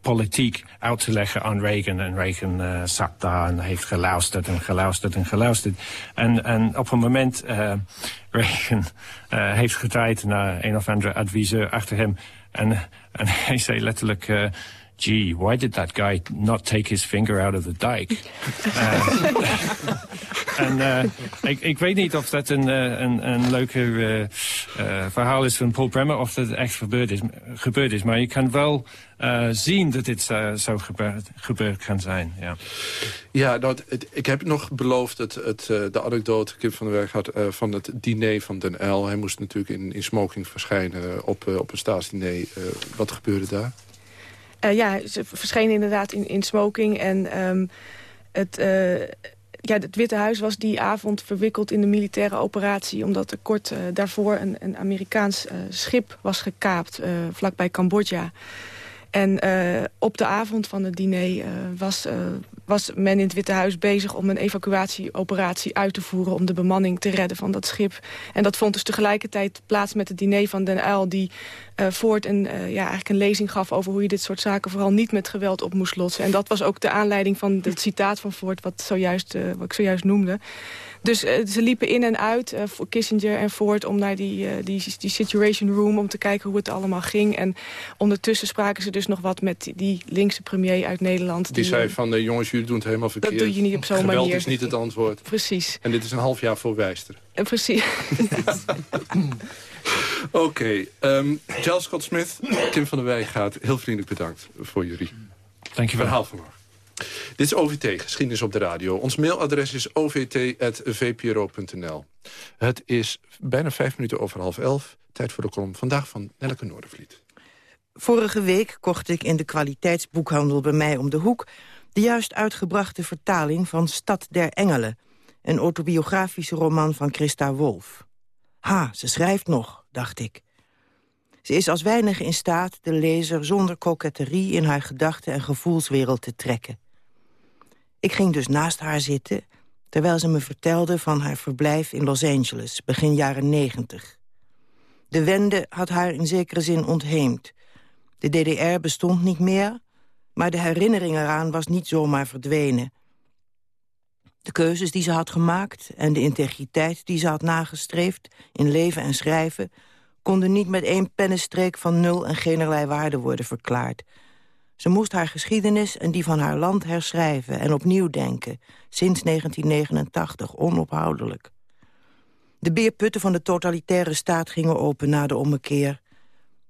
politiek uit te leggen aan Reagan. En Reagan zat daar en heeft geluisterd en geluisterd en geluisterd. En, en op een moment, Reagan heeft gedraaid naar een of andere adviseur achter hem. En, en hij zei letterlijk gee, why did that guy not take his finger out of the dike? uh, en uh, ik, ik, weet niet of dat een, uh, een, een leuke verhaal is van Paul Bremer... of dat het echt gebeurd is, gebeurd is. Maar je kan wel zien dat dit zo gebeurd, gebeurd kan zijn. Ja, ja nou, het, ik heb nog beloofd het, het, de anekdote... Kim van der Werk had van het diner van Den L. Hij moest natuurlijk in, in smoking verschijnen op, op een staatsdiner. wat gebeurde daar? Uh, ja, ze verschenen inderdaad in, in smoking. En um, het, uh, ja, het Witte Huis was die avond verwikkeld in de militaire operatie... omdat er kort uh, daarvoor een, een Amerikaans schip was gekaapt vlakbij Cambodja. En op de avond van het diner was was men in het Witte Huis bezig om een evacuatieoperatie uit te voeren... om de bemanning te redden van dat schip. En dat vond dus tegelijkertijd plaats met het diner van Den Uyl... die voort een, uh, ja, eigenlijk een lezing gaf over hoe je dit soort zaken... vooral niet met geweld op moest lossen. En dat was ook de aanleiding van het citaat van Ford... wat, zojuist, wat ik zojuist noemde. Dus uh, ze liepen in en uit, uh, voor Kissinger en Ford... om naar die, uh, die, die situation room, om te kijken hoe het allemaal ging. En ondertussen spraken ze dus nog wat met die linkse premier uit Nederland. Die, die zei van, jongens, jullie doen het helemaal verkeerd. Dat doe je niet op zo'n manier. Geweld is niet het antwoord. Precies. En dit is een half jaar voor Wijster. En precies. Oké, okay, um, Giles Scott Smith, Tim van der gaat heel vriendelijk bedankt voor jullie Dank je wel. verhaal vanmorgen. Dit is OVT, geschiedenis op de radio. Ons mailadres is ovt.vpro.nl. Het is bijna vijf minuten over half elf. Tijd voor de kolom vandaag van Nelleke Noordervliet. Vorige week kocht ik in de kwaliteitsboekhandel bij mij om de hoek De juist uitgebrachte vertaling van Stad der Engelen... een autobiografische roman van Christa Wolf. Ha, ze schrijft nog, dacht ik. Ze is als weinig in staat de lezer zonder koketterie... in haar gedachten- en gevoelswereld te trekken. Ik ging dus naast haar zitten... terwijl ze me vertelde van haar verblijf in Los Angeles, begin jaren negentig. De wende had haar in zekere zin ontheemd. De DDR bestond niet meer, maar de herinnering eraan was niet zomaar verdwenen. De keuzes die ze had gemaakt en de integriteit die ze had nagestreefd... in leven en schrijven, konden niet met één pennenstreek van nul en generlei waarde worden verklaard. Ze moest haar geschiedenis en die van haar land herschrijven en opnieuw denken, sinds 1989, onophoudelijk. De beerputten van de totalitaire staat gingen open na de ommekeer.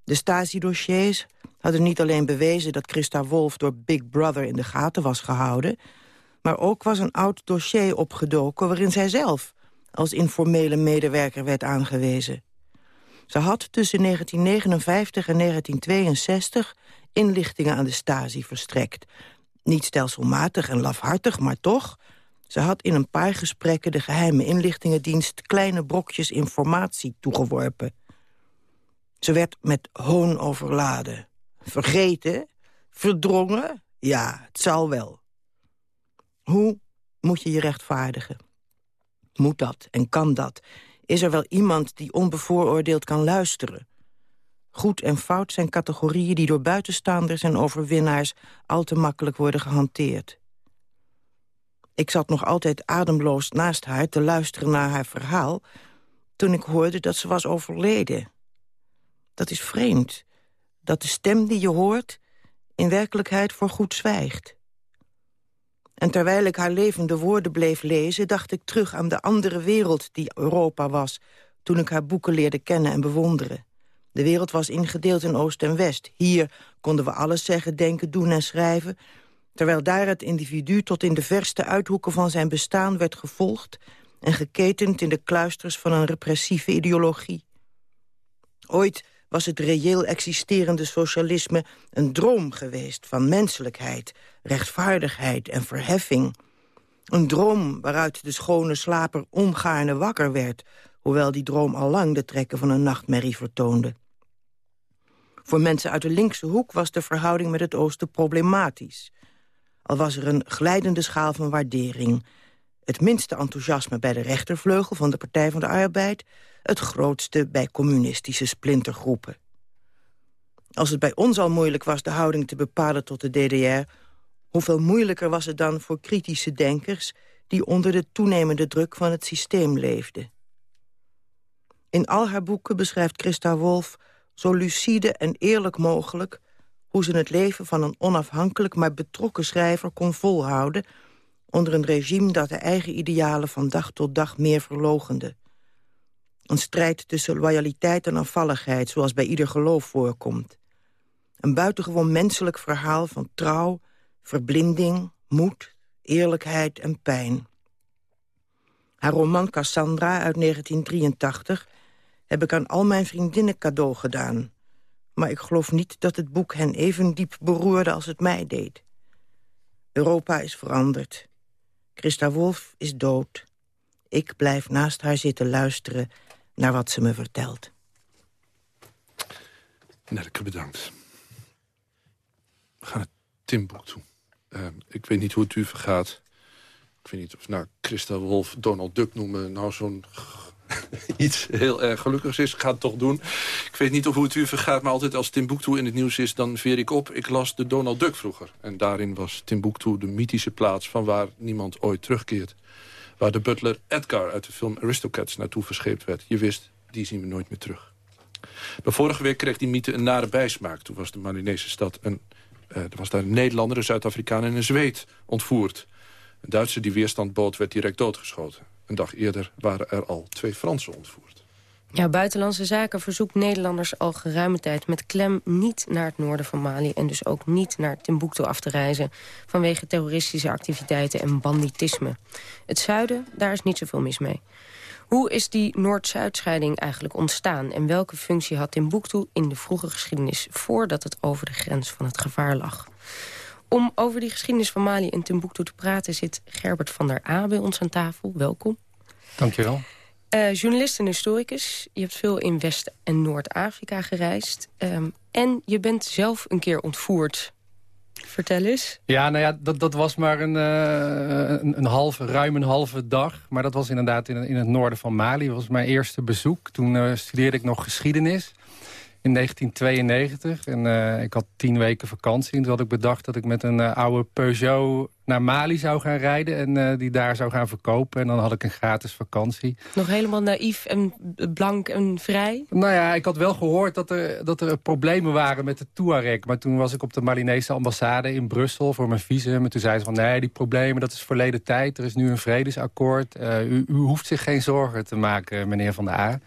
De Stasi-dossiers hadden niet alleen bewezen dat Christa Wolf door Big Brother in de gaten was gehouden... maar ook was een oud dossier opgedoken waarin zij zelf als informele medewerker werd aangewezen. Ze had tussen 1959 en 1962 inlichtingen aan de Stasi verstrekt. Niet stelselmatig en lafhartig, maar toch... Ze had in een paar gesprekken de geheime inlichtingendienst... kleine brokjes informatie toegeworpen. Ze werd met hoon overladen. Vergeten? Verdrongen? Ja, het zal wel. Hoe moet je je rechtvaardigen? Moet dat en kan dat? Is er wel iemand die onbevooroordeeld kan luisteren? Goed en fout zijn categorieën die door buitenstaanders en overwinnaars... al te makkelijk worden gehanteerd. Ik zat nog altijd ademloos naast haar te luisteren naar haar verhaal... toen ik hoorde dat ze was overleden. Dat is vreemd, dat de stem die je hoort... in werkelijkheid voor goed zwijgt. En terwijl ik haar levende woorden bleef lezen... dacht ik terug aan de andere wereld die Europa was... toen ik haar boeken leerde kennen en bewonderen. De wereld was ingedeeld in Oost en West. Hier konden we alles zeggen, denken, doen en schrijven... terwijl daar het individu tot in de verste uithoeken van zijn bestaan werd gevolgd... en geketend in de kluisters van een repressieve ideologie. Ooit was het reëel existerende socialisme een droom geweest van menselijkheid, rechtvaardigheid en verheffing. Een droom waaruit de schone slaper ongaarne wakker werd, hoewel die droom al lang de trekken van een nachtmerrie vertoonde. Voor mensen uit de linkse hoek was de verhouding met het oosten problematisch. Al was er een glijdende schaal van waardering. Het minste enthousiasme bij de rechtervleugel van de Partij van de Arbeid... het grootste bij communistische splintergroepen. Als het bij ons al moeilijk was de houding te bepalen tot de DDR... hoeveel moeilijker was het dan voor kritische denkers... die onder de toenemende druk van het systeem leefden. In al haar boeken beschrijft Christa Wolf zo lucide en eerlijk mogelijk... hoe ze het leven van een onafhankelijk maar betrokken schrijver kon volhouden... onder een regime dat de eigen idealen van dag tot dag meer verlogende. Een strijd tussen loyaliteit en afvalligheid, zoals bij ieder geloof voorkomt. Een buitengewoon menselijk verhaal van trouw, verblinding, moed, eerlijkheid en pijn. Haar roman Cassandra uit 1983 heb ik aan al mijn vriendinnen cadeau gedaan. Maar ik geloof niet dat het boek hen even diep beroerde als het mij deed. Europa is veranderd. Christa Wolf is dood. Ik blijf naast haar zitten luisteren naar wat ze me vertelt. Nelke, bedankt. We gaan naar Timbuktu. Uh, ik weet niet hoe het u vergaat. Ik weet niet of nou Christa Wolf Donald Duck noemen... nou zo'n iets heel erg gelukkigs is. Ik ga het toch doen. Ik weet niet of hoe het u vergaat, maar altijd als Timbuktu in het nieuws is... dan veer ik op. Ik las de Donald Duck vroeger. En daarin was Timbuktu de mythische plaats van waar niemand ooit terugkeert. Waar de butler Edgar uit de film Aristocats naartoe verscheept werd. Je wist, die zien we nooit meer terug. De vorige week kreeg die mythe een nare bijsmaak. Toen was de Malinese stad een, uh, er was daar een Nederlander, een Zuid-Afrikaan en een Zweed ontvoerd. Een Duitser die weerstand bood werd direct doodgeschoten. Een dag eerder waren er al twee Fransen ontvoerd. Ja, Buitenlandse Zaken verzoekt Nederlanders al geruime tijd met klem niet naar het noorden van Mali en dus ook niet naar Timbuktu af te reizen vanwege terroristische activiteiten en banditisme. Het zuiden, daar is niet zoveel mis mee. Hoe is die Noord-Zuidscheiding eigenlijk ontstaan en welke functie had Timbuktu in de vroege geschiedenis voordat het over de grens van het gevaar lag? Om over die geschiedenis van Mali en Timbuktu te praten... zit Gerbert van der A bij ons aan tafel. Welkom. Dankjewel. Uh, journalist en historicus. Je hebt veel in West- en Noord-Afrika gereisd. Um, en je bent zelf een keer ontvoerd. Vertel eens. Ja, nou ja, dat, dat was maar een, uh, een, een, halve, ruim een halve dag. Maar dat was inderdaad in, in het noorden van Mali. Dat was mijn eerste bezoek. Toen uh, studeerde ik nog geschiedenis in 1992. En uh, ik had tien weken vakantie. En toen had ik bedacht dat ik met een uh, oude Peugeot naar Mali zou gaan rijden. En uh, die daar zou gaan verkopen. En dan had ik een gratis vakantie. Nog helemaal naïef en blank en vrij? Nou ja, ik had wel gehoord dat er, dat er problemen waren met de Touareg. Maar toen was ik op de Malinese ambassade in Brussel voor mijn visum. En toen zei ze van nee, die problemen dat is verleden tijd. Er is nu een vredesakkoord. u, u hoeft zich geen zorgen te maken, meneer Van der A.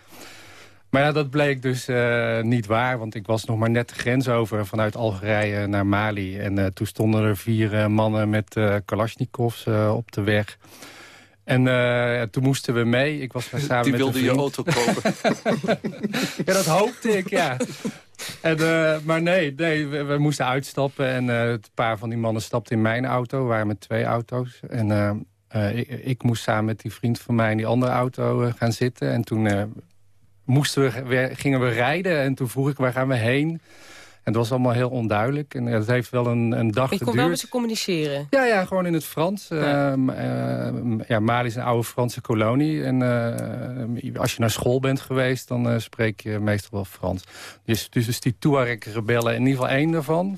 Maar ja, dat bleek dus uh, niet waar. Want ik was nog maar net de grens over vanuit Algerije naar Mali. En uh, toen stonden er vier uh, mannen met Kalashnikovs op de weg. En ja, toen moesten we mee. Ik was samen Die met wilde je auto kopen. ja, dat hoopte ik, ja. En, maar nee, nee we, we, moesten uitstappen. En een paar van die mannen stapten in mijn auto. We waren met twee auto's. En ik, ik, moest samen met die vriend van mij in die andere auto gaan zitten. En toen moesten we, gingen we rijden en toen vroeg ik waar gaan we heen. En dat was allemaal heel onduidelijk. En dat heeft wel een, een dag geduurd. Je kon wel met ze communiceren? Ja, ja, gewoon in het Frans. Ja. Uh, ja, Mali is een oude Franse kolonie. En uh, als je naar school bent geweest, dan uh, spreek je meestal wel Frans. Dus, dus, dus die Tuareg-rebellen, in ieder geval één daarvan...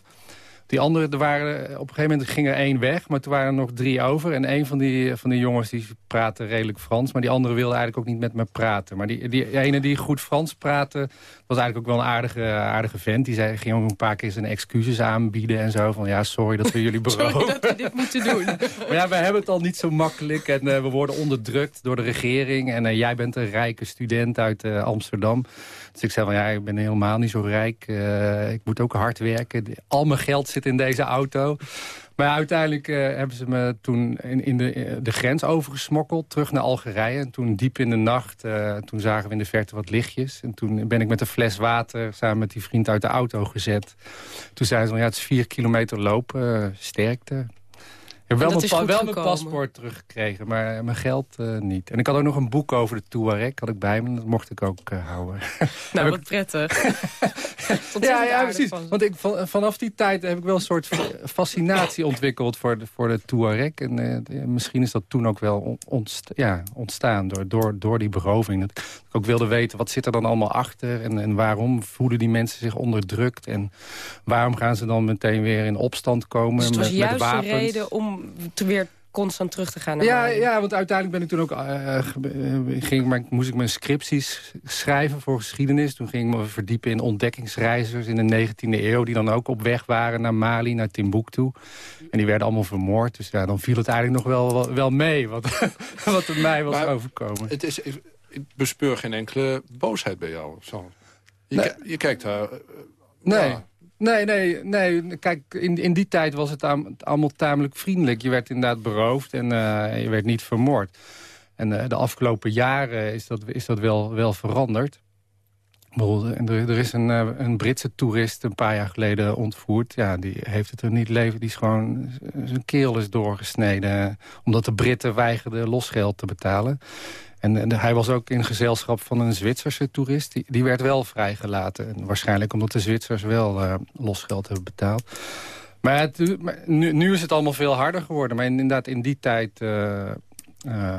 Die andere, er waren, op een gegeven moment ging er één weg, maar toen waren er nog drie over. En een van die, van die jongens die praatte redelijk Frans, maar die andere wilde eigenlijk ook niet met me praten. Maar die, die ene die goed Frans praatte, was eigenlijk ook wel een aardige, aardige vent. Die zei, ging ook een paar keer zijn excuses aanbieden en zo. Van ja, sorry dat we jullie beroven. sorry dat we dit moeten doen. maar ja, we hebben het al niet zo makkelijk en uh, we worden onderdrukt door de regering. En uh, jij bent een rijke student uit uh, Amsterdam. Dus ik zei van ja, ik ben helemaal niet zo rijk. ik moet ook hard werken. Al mijn geld zit in deze auto. Maar uiteindelijk uh, hebben ze me toen in, in de, de grens overgesmokkeld. Terug naar Algerije. En toen diep in de nacht, toen zagen we in de verte wat lichtjes. En toen ben ik met een fles water samen met die vriend uit de auto gezet. Toen zeiden ze van ja, het is vier kilometer lopen. Sterkte. Ik heb wel, mijn, wel mijn, paspoort teruggekregen, maar mijn geld uh, niet. En ik had ook nog een boek over de Touareg, had ik bij me. Dat mocht ik ook uh, houden. Nou, wat prettig. ja, ja, precies. Want ik, van, vanaf die tijd heb ik wel een soort fascinatie ontwikkeld voor de, voor de Touareg. En uh, misschien is dat toen ook wel ontst ja, ontstaan door, door, door die beroving. Dat ik ook wilde weten, wat zit er dan allemaal achter? En, en waarom voelen die mensen zich onderdrukt? En waarom gaan ze dan meteen weer in opstand komen dus het was met, juist met wapens? reden om te weer constant terug te gaan naar ja, ja, want uiteindelijk ben ik toen ook, uh, ging, maar, moest ik mijn scripties schrijven voor geschiedenis. Toen ging ik me verdiepen in ontdekkingsreizigers in de 19e eeuw... die dan ook op weg waren naar Mali, naar Timbuktu. En die werden allemaal vermoord. Dus ja, dan viel het eigenlijk nog wel, wel mee wat, wat er mij was maar overkomen. Het is, ik bespeur geen enkele boosheid bij jou. Zo. Je, nee. je kijkt daar... nee. Ja. Nee, nee, nee. Kijk, in, in die tijd was het allemaal tamelijk vriendelijk. Je werd inderdaad beroofd en uh, je werd niet vermoord. En uh, de afgelopen jaren is dat, is dat wel, wel veranderd. Er, er is een, een Britse toerist een paar jaar geleden ontvoerd. Ja, die heeft het er niet leven. Die is gewoon... Zijn keel is doorgesneden. Omdat de Britten weigerden losgeld te betalen. En, hij was ook in gezelschap van een Zwitserse toerist. Die, werd wel vrijgelaten. En waarschijnlijk omdat de Zwitsers wel uh, losgeld hebben betaald. Maar, nu, nu, is het allemaal veel harder geworden. Maar inderdaad, in die tijd uh, uh,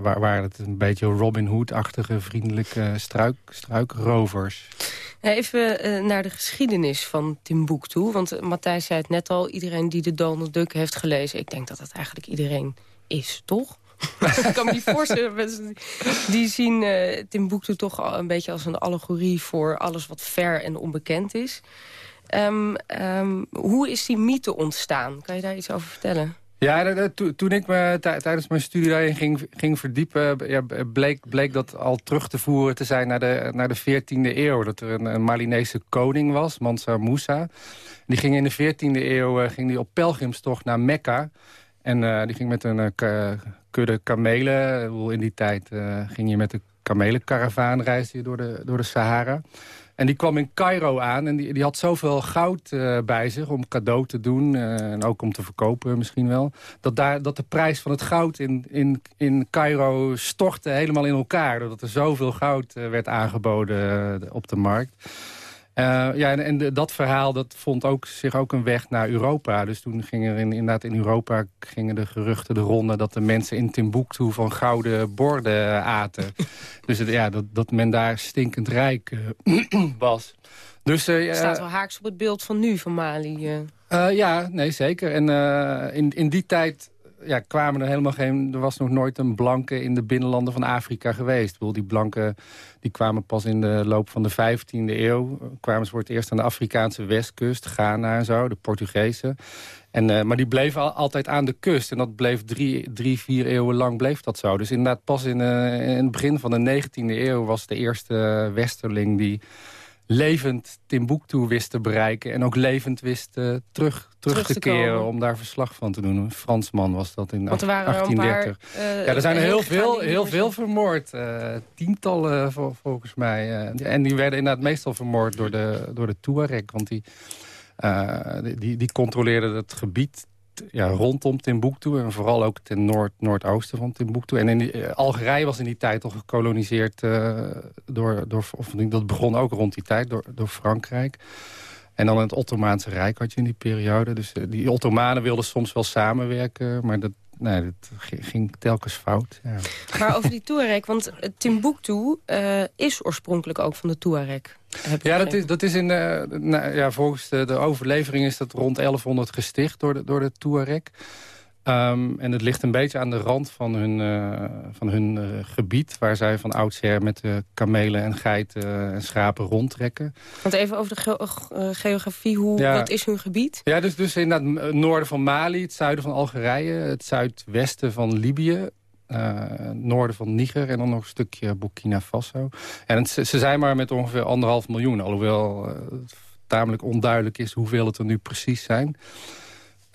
waren het een beetje Robin Hood-achtige vriendelijke struik, struikrovers. Even naar de geschiedenis van Timbuktu. Want Matthijs zei het net al, iedereen die de Donald Duck heeft gelezen... ik denk dat dat eigenlijk iedereen is, toch? ik kan me niet voorstellen. Die zien uh, Timbuktu toch al een beetje als een allegorie... voor alles wat ver en onbekend is. Um, um, hoe is die mythe ontstaan? Kan je daar iets over vertellen? Ja, toen ik me tijdens mijn studie daarin ging, ging verdiepen... Ja, bleek, dat al terug te voeren te zijn naar de, naar de 14e eeuw. Dat er een, een Malinese koning was, Mansa Musa. Die ging in de 14e eeuw uh, ging die op pelgrimstocht naar Mekka... En die ging met een kudde kamelen. In die tijd uh, ging je met de kamelenkaravaan reizen door de, door de Sahara. En die kwam in Cairo aan en die, die had zoveel goud uh, bij zich om cadeau te doen. Uh, en ook om te verkopen misschien wel. Dat, daar, dat de prijs van het goud in, in, in Cairo stortte helemaal in elkaar. Doordat er zoveel goud werd aangeboden op de markt. Uh, ja, en, en de, dat verhaal dat vond ook, zich ook een weg naar Europa. Dus toen gingen er in, inderdaad in Europa gingen de geruchten de ronde... dat de mensen in Timbuktu van gouden borden aten. dus het, ja, dat, dat men daar stinkend rijk uh, was. Dus, uh, staat wel haaks op het beeld van nu, van Mali. ja, nee, zeker. En in, in die tijd ja, kwamen er helemaal geen... Er was nog nooit een blanke in de binnenlanden van Afrika geweest. Ik bedoel, die blanken die kwamen pas in de loop van de 15e eeuw. Kwamen ze voor het eerst aan de Afrikaanse westkust, Ghana en zo, de Portugezen. En, uh, maar die bleven altijd aan de kust. En dat bleef drie, drie vier eeuwen lang bleef dat zo. Dus inderdaad pas in, uh, in het begin van de 19e eeuw was de eerste westerling... die levend Timbuktu wist te bereiken... en ook levend wist uh, terug, terug, te, keren om daar verslag van te doen. Een Fransman was dat in 1830. Paar, uh, ja, er zijn er heel veel, heel veel vermoord. Uh, tientallen volgens mij. en die werden inderdaad meestal vermoord door de, door de Tuareg. Want die, die, die controleerden het gebied ja, rondom Timbuktu. En vooral ook ten noord, noordoosten van Timbuktu. En in uh, Algerije was in die tijd al gekoloniseerd uh, door, door... Of dat begon ook rond die tijd door, door Frankrijk. En dan het Ottomaanse Rijk had je in die periode. Dus uh, die Ottomanen wilden soms wel samenwerken. Maar dat, nee, dat ging telkens fout. Ja. Maar over die Tuareg, want Timbuktu is oorspronkelijk ook van de Tuareg. Ja, dat is, dat is in, uh, nou, ja, volgens de, de, overlevering is dat rond 1100 gesticht door de, door de Tuareg. Um, en het ligt een beetje aan de rand van hun, uh, van hun uh, gebied... waar zij van oudsher met de kamelen en geiten en schapen rondtrekken. Want even over de ge geografie, hoe, ja. wat is hun gebied? Ja, dus, dus in het noorden van Mali, het zuiden van Algerije... het zuidwesten van Libië uh, noorden van Niger en dan nog een stukje Burkina Faso. En ze, ze zijn maar met ongeveer anderhalf miljoen, alhoewel uh, het tamelijk onduidelijk is hoeveel het er nu precies zijn.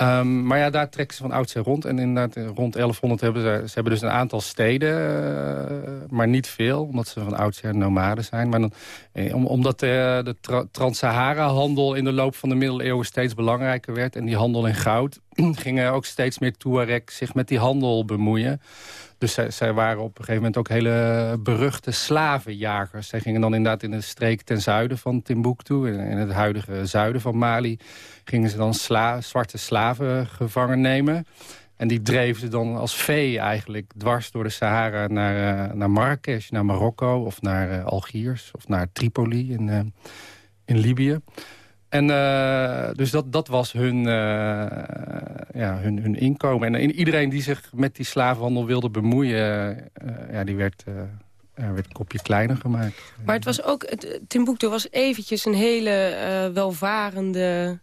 Um, maar ja, daar trekken ze van oudsher rond. En inderdaad, eh, rond 1100 hebben ze, ze hebben dus een aantal steden, uh, maar niet veel. Omdat ze van oudsher nomaden zijn. Maar dan, eh, om, omdat de, de tra Trans-Sahara-handel in de loop van de middeleeuwen steeds belangrijker werd... en die handel in goud, gingen ook steeds meer Tuareg zich met die handel bemoeien. Dus zij, zij, waren op een gegeven moment ook hele beruchte slavenjagers. Zij gingen dan inderdaad in de streek ten zuiden van Timbuktu... in het huidige zuiden van Mali... gingen ze dan zwarte slaven gevangen nemen... En die dreven ze dan als vee eigenlijk dwars door de Sahara naar, uh, naar Marrakesh, naar Marokko of naar uh, Algiers of naar Tripoli in, uh, in Libië. En uh, dus dat, dat was hun, uh, ja, hun, hun inkomen. En iedereen die zich met die slavenhandel wilde bemoeien... Uh, ja, die werd, werd een kopje kleiner gemaakt. Maar het was ook, Timbuktu was eventjes een hele welvarende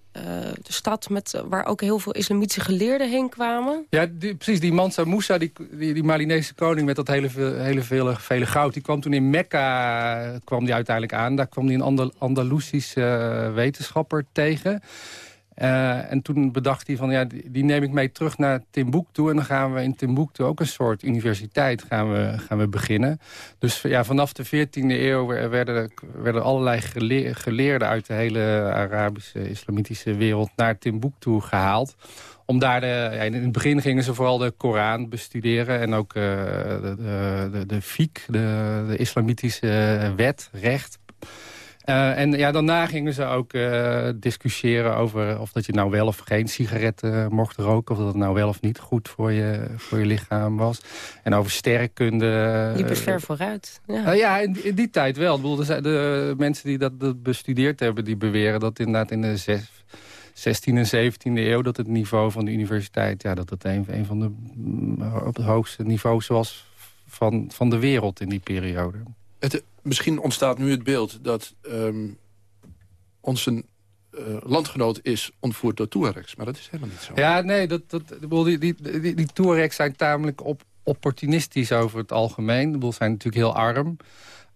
de stad... Met, waar ook heel veel islamitische geleerden heen kwamen. Ja, die, precies. Die Mansa Musa, die, die, die, Malinese koning met dat hele, hele vele, vele goud... die kwam toen in Mekka kwam die uiteindelijk aan. Daar kwam die een Andal Andalusische uh, wetenschapper tegen... Uh, en toen bedacht hij van, ja, die, neem ik mee terug naar Timbuktu... en dan gaan we in Timbuktu ook een soort universiteit gaan we, gaan we beginnen. Dus ja, vanaf de 14e eeuw werden, werden allerlei geleerden... uit de hele Arabische, islamitische wereld naar Timbuktu gehaald. Om daar de, ja, in het begin gingen ze vooral de Koran bestuderen... en ook uh, de, de, de, de, de islamitische wet, recht, uh, en ja, daarna gingen ze ook uh, discussiëren over of dat je nou wel of geen sigaretten mocht roken. Of dat het nou wel of niet goed voor je, voor je lichaam was. En over sterrenkunde. Je bent ver vooruit. Ja, uh, ja in, in, die tijd wel. Ik bedoel, de, de mensen die dat, dat, bestudeerd hebben, die beweren dat inderdaad in de zes, 16e en 17e eeuw... dat het niveau van de universiteit, ja, dat het een, een van de op het hoogste niveaus was van, van de wereld in die periode. Misschien ontstaat nu het beeld dat um, onze uh, landgenoot is ontvoerd door Tuaregs. Maar dat is helemaal niet zo. Ja, nee, dat, dat, die, die, die, die zijn tamelijk op, opportunistisch over het algemeen. Ze zijn natuurlijk heel arm.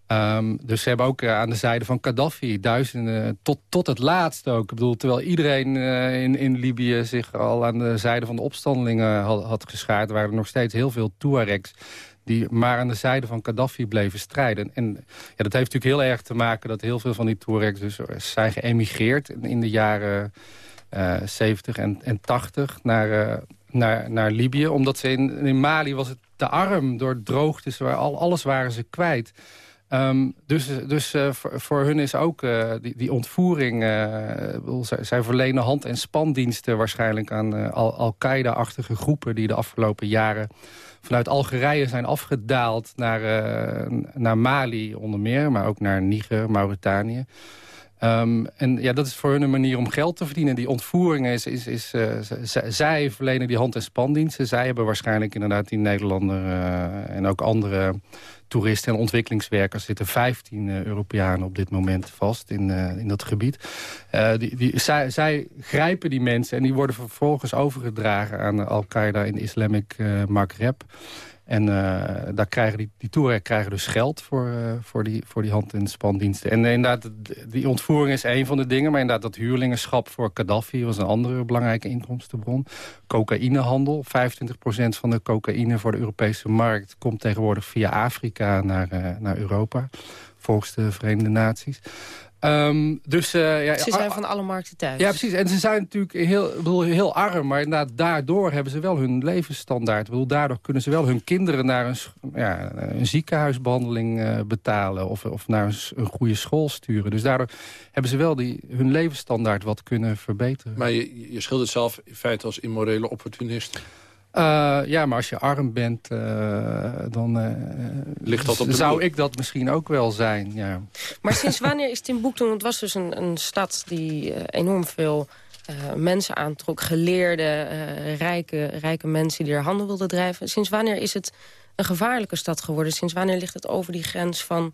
Um, dus ze hebben ook uh, aan de zijde van Gaddafi duizenden, tot, tot het laatst ook. Ik bedoel, terwijl iedereen uh, in, in Libië zich al aan de zijde van de opstandelingen had, had geschaard... waren er nog steeds heel veel Tuaregs die maar aan de zijde van Gaddafi bleven strijden. En ja, dat heeft natuurlijk heel erg te maken dat heel veel van die Tuaregs dus zijn geëmigreerd in de jaren uh, 70 en, en 80 naar, naar, naar Libië. Omdat ze in, in Mali was het te arm door droogtes, waar al, alles waren ze kwijt. Um, dus dus voor, voor, hun is ook die, die, ontvoering... Uh, zij, zij, verlenen hand- en spandiensten waarschijnlijk aan Al-Qaeda-achtige groepen... die de afgelopen jaren vanuit Algerije zijn afgedaald naar, naar Mali onder meer... maar ook naar Niger, Mauritanië. Um, en ja, dat is voor hun een manier om geld te verdienen. Die ontvoering is... is, is uh, zij verlenen die hand- en spandiensten. Zij hebben waarschijnlijk inderdaad die Nederlander... Uh, en ook andere toeristen en ontwikkelingswerkers. zitten 15 uh, Europeanen op dit moment vast in, in dat gebied. die, die, zij, zij, grijpen die mensen en die worden vervolgens overgedragen... aan Al-Qaeda in Islamic Maghreb... En uh, daar krijgen die, die krijgen dus geld voor, uh, voor, die, voor die hand- en spandiensten. En inderdaad, die ontvoering is een van de dingen. Maar inderdaad, dat huurlingenschap voor Gaddafi was een andere belangrijke inkomstenbron. Cocaïnehandel. 25% van de cocaïne voor de Europese markt komt tegenwoordig via Afrika naar, uh, naar Europa. Volgens de Verenigde Naties. Um, dus, uh, ja, ze zijn van alle markten thuis. Ja, precies. En ze zijn natuurlijk heel, bedoel, heel arm. Maar inderdaad, daardoor hebben ze wel hun levensstandaard. bedoel, daardoor kunnen ze wel hun kinderen naar een, ja, een ziekenhuisbehandeling uh, betalen. Of, of naar een, een, goede school sturen. Dus daardoor hebben ze wel die, hun levensstandaard wat kunnen verbeteren. Maar je, je schildert zelf in feite als immorele opportunist. Uh, ja, maar als je arm bent, uh, dan uh, Ligt dat op de zou ik dat misschien ook wel zijn. Ja. Maar sinds wanneer is Timbuktu? Het was dus een, een stad die enorm veel mensen aantrok. Geleerde, rijke, rijke mensen die er handel wilden drijven. Sinds wanneer is het een gevaarlijke stad geworden? Sinds wanneer ligt het over die grens van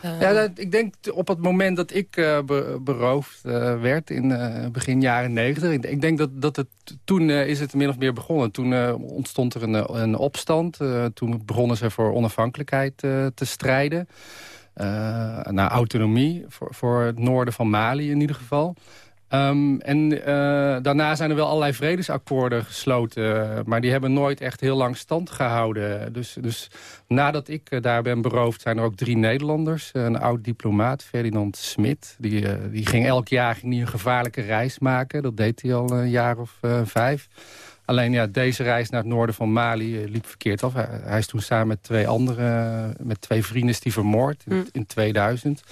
ja, dat, ik denk op het moment dat ik uh, beroofd uh, werd in begin jaren negentig. Ik, ik, denk dat, dat het toen is het min of meer begonnen. Toen ontstond er een, een opstand. toen begonnen ze voor onafhankelijkheid te strijden. naar autonomie voor, voor het noorden van Mali in ieder geval. Um, en uh, daarna zijn er wel allerlei vredesakkoorden gesloten. Maar die hebben nooit echt heel lang stand gehouden. Dus, dus nadat ik uh, daar ben beroofd zijn er ook drie Nederlanders. Een oud diplomaat, Ferdinand Smit. Die, uh, die ging elk jaar ging een gevaarlijke reis maken. Dat deed hij al een jaar of vijf. Alleen ja, deze reis naar het noorden van Mali liep verkeerd af. Hij, hij, is toen samen met twee andere, met twee vrienden die vermoord in, in 2000.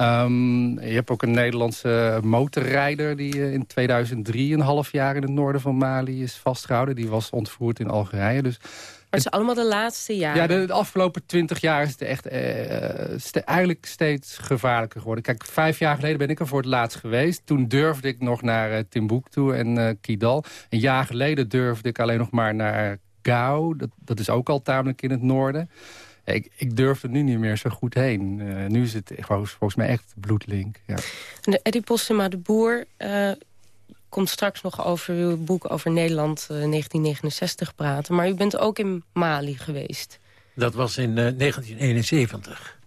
Um, je hebt ook een Nederlandse motorrijder die uh, in 2003 een half jaar in het noorden van Mali is vastgehouden. Die was ontvoerd in Algerije. Dus maar het is allemaal de laatste jaren. Ja, de, de afgelopen twintig jaar is het echt uh, st eigenlijk steeds gevaarlijker geworden. Kijk, vijf jaar geleden ben ik er voor het laatst geweest. Toen durfde ik nog naar uh, Timbuktu en uh, Kidal. Een jaar geleden durfde ik alleen nog maar naar Gao. Dat, dat is ook al tamelijk in het noorden. Ik, ik durf er nu niet meer zo goed heen. Uh, nu is het volgens mij echt bloedlink. Ja. De Eddie Postema de Boer uh, komt straks nog over uw boek over Nederland uh, 1969 praten. Maar u bent ook in Mali geweest. Dat was in 1971.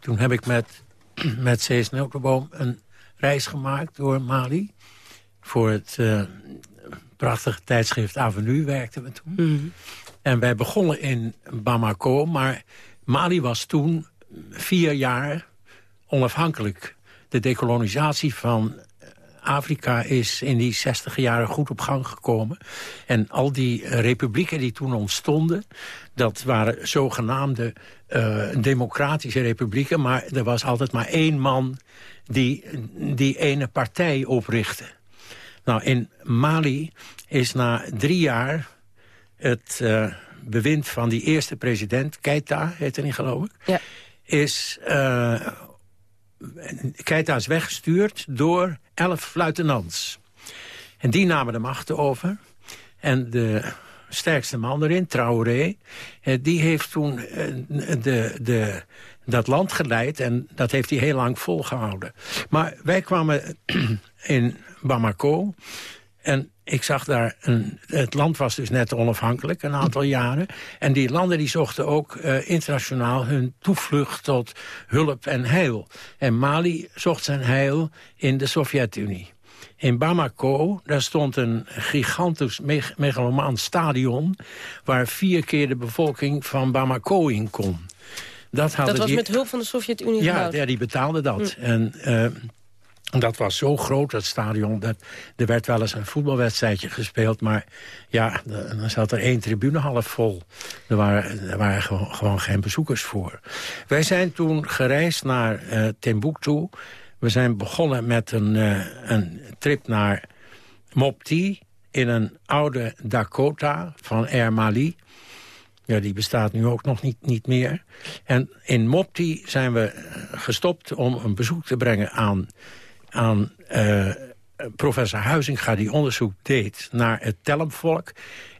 Toen heb ik met, met Cees Nelkenboom een reis gemaakt door Mali. Voor het prachtige tijdschrift Avenue werkten we toen. Mm. En wij begonnen in Bamako, maar Mali was toen vier jaar onafhankelijk. De dekolonisatie van Afrika is in die 60 jaren goed op gang gekomen. En al die republieken die toen ontstonden... dat waren zogenaamde uh, democratische republieken... maar er was altijd maar één man die die ene partij oprichtte. Nou, in Mali is na drie jaar het uh, bewind van die eerste president, Keita heet hij niet geloof ik... Ja. is uh, Keita is weggestuurd door elf luitenants. En die namen de macht over. En de sterkste man erin, Traoré, eh, die heeft toen de, de, dat land geleid... en dat heeft hij heel lang volgehouden. Maar wij kwamen in Bamako... en ik zag daar, een, het land was dus net onafhankelijk, een aantal jaren. En die landen die zochten ook uh, internationaal hun toevlucht tot hulp en heil. En Mali zocht zijn heil in de Sovjet-Unie. In Bamako, daar stond een gigantisch megalomaan stadion... waar vier keer de bevolking van Bamako in kon. Dat, dat was met hulp van de Sovjet-Unie ja, ja, die betaalde dat. Hm. En uh, dat was zo groot, dat stadion. Dat, er werd wel eens een voetbalwedstrijdje gespeeld. Maar ja, dan zat er één tribune half vol. Er waren, er waren gewoon, geen bezoekers voor. Wij zijn toen gereisd naar uh, Timbuktu. We zijn begonnen met een, uh, een trip naar Mopti... in een oude Dakota van Air Mali. Ja, die bestaat nu ook nog niet, niet meer. En in Mopti zijn we gestopt om een bezoek te brengen aan aan uh, professor Huizinga... die onderzoek deed naar het Telmvolk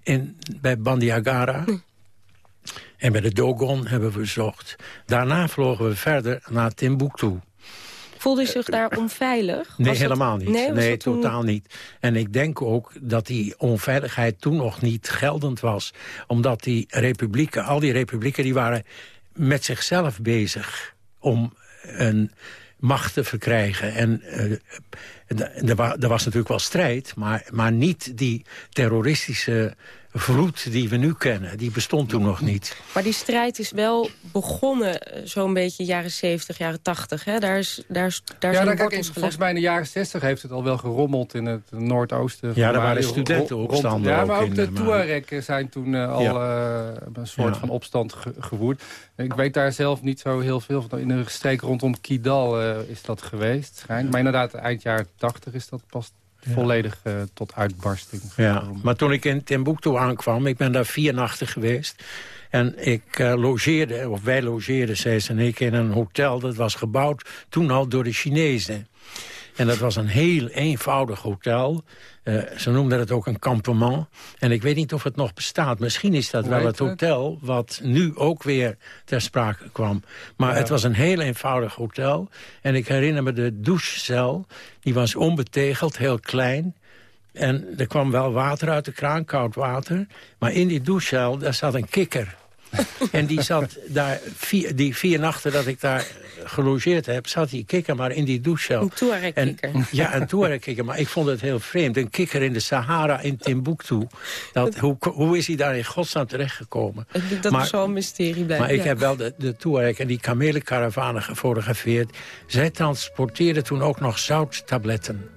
in, bij Bandiagara. Hm. En bij de Dogon hebben we bezocht. Daarna vlogen we verder naar Timbuktu. Voelde u zich daar onveilig? Nee, helemaal niet. Nee, totaal niet. En ik denk ook dat die onveiligheid toen nog niet geldend was. Omdat die republieken, al die republieken, die waren met zichzelf bezig... om een macht te verkrijgen. En uh, er was natuurlijk wel strijd, maar, maar niet die terroristische vloed die we nu kennen. Die bestond toen nog niet. Maar die strijd is wel begonnen eh, zo'n beetje jaren 70, jaren 80. Hè? Daar, is, daar, is, daar ja, zijn kijk, Volgens mij in de jaren 60 heeft het al wel gerommeld in het noordoosten. Ja, daar waren studentenopstanden Ja, maar ook, de Tuareg zijn toen uh, al uh, een soort van opstand ge gewoerd. Ik weet daar zelf niet zo heel veel van. In een streek rondom Kidal uh, is dat geweest. Schijnt. Maar inderdaad, eind jaren 80 is dat pas volledig uh, tot uitbarsting. Ja, maar toen ik in Timbuktu aankwam, ik ben daar vier nachten geweest... En ik uh, logeerde, of wij logeerden, ze en ik, in een hotel... dat was gebouwd toen al door de Chinezen. En dat was een heel eenvoudig hotel. Uh, ze noemden het ook een campement. En ik weet niet of het nog bestaat. Misschien is dat wel het hotel wat nu ook weer ter sprake kwam. Maar het was een heel eenvoudig hotel. En ik herinner me de douchecel. Die was onbetegeld, heel klein. En er kwam wel water uit de kraan, koud water. Maar in die douchecel, daar zat een kikker. en die zat daar, vier, die vier nachten dat ik daar gelogeerd heb... zat die kikker maar in die douche. Een Touareg-kikker. Ja, een Touareg-kikker. Maar ik vond het heel vreemd. Een kikker in de Sahara in Timbuktu. Dat, hoe, hoe is hij daar in godsnaam terechtgekomen? Dat maar, is zo'n mysterie blijven. Maar ik heb wel de, de Touareg en die kamelenkaravanen gefotografeerd. Zij transporteerden toen ook nog zouttabletten.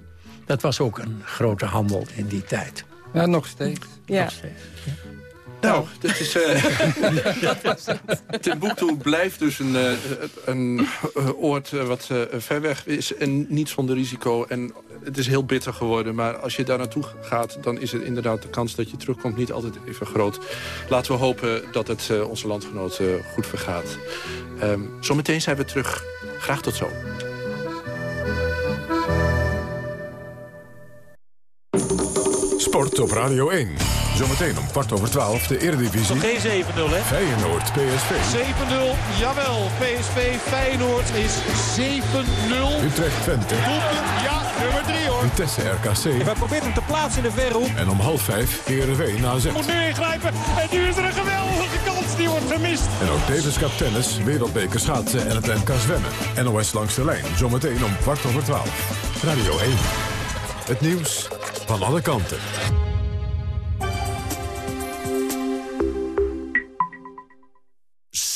Dat was ook een grote handel in die tijd. Ja, nog steeds. Ja. Nog steeds. Nou, dit is... Uh, Timbuktu blijft dus een, uh, een uh, oord wat ver weg is en niet zonder risico. En het is heel bitter geworden, maar als je daar naartoe gaat... dan is het inderdaad de kans dat je terugkomt niet altijd even groot. Laten we hopen dat het onze landgenoten goed vergaat. Um, zometeen zijn we terug. Graag tot zo. Sport op Radio 1. Zometeen om kwart over twaalf de Eredivisie. Nog geen 7-0 hè? Feyenoord, PSV. 7-0, jawel. PSV Feyenoord is 7-0. Utrecht Twente. ja, nummer 3 hoor. Vitesse RKC. En wij proberen hem te plaatsen in de verre hoek. En om half vijf Heerenveen na zet. Moet nu ingrijpen en nu is er een geweldige kans die wordt gemist. En ook Davis Tennis, Wereldbeker schaatsen en het NK zwemmen. NOS langs de lijn, zometeen om kwart over twaalf. Radio 1. Het nieuws van alle kanten.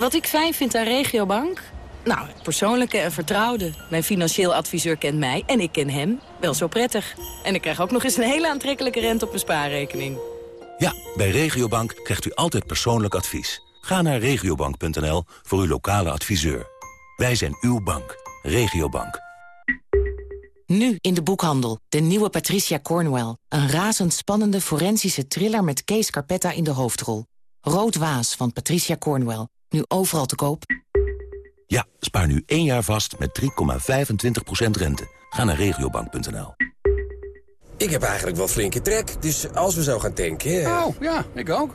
Wat ik fijn vind aan Regiobank? Nou, het persoonlijke en vertrouwde. Mijn financieel adviseur kent mij en ik ken hem wel zo prettig. En ik krijg ook nog eens een hele aantrekkelijke rente op mijn spaarrekening. Ja, bij Regiobank krijgt u altijd persoonlijk advies. Ga naar regiobank.nl voor uw lokale adviseur. Wij zijn uw bank. Regiobank. Nu in de boekhandel. De nieuwe Patricia Cornwell. Een razendspannende forensische thriller met Kees Carpetta in de hoofdrol. Rood Waas van Patricia Cornwell. Nu overal te koop. Ja, spaar nu één jaar vast met 3,25% rente. Ga naar regiobank.nl. Ik heb eigenlijk wel flinke trek, dus als we zo gaan tanken... Oh, ja, ik ook.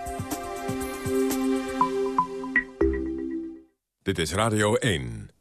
Dit is Radio 1.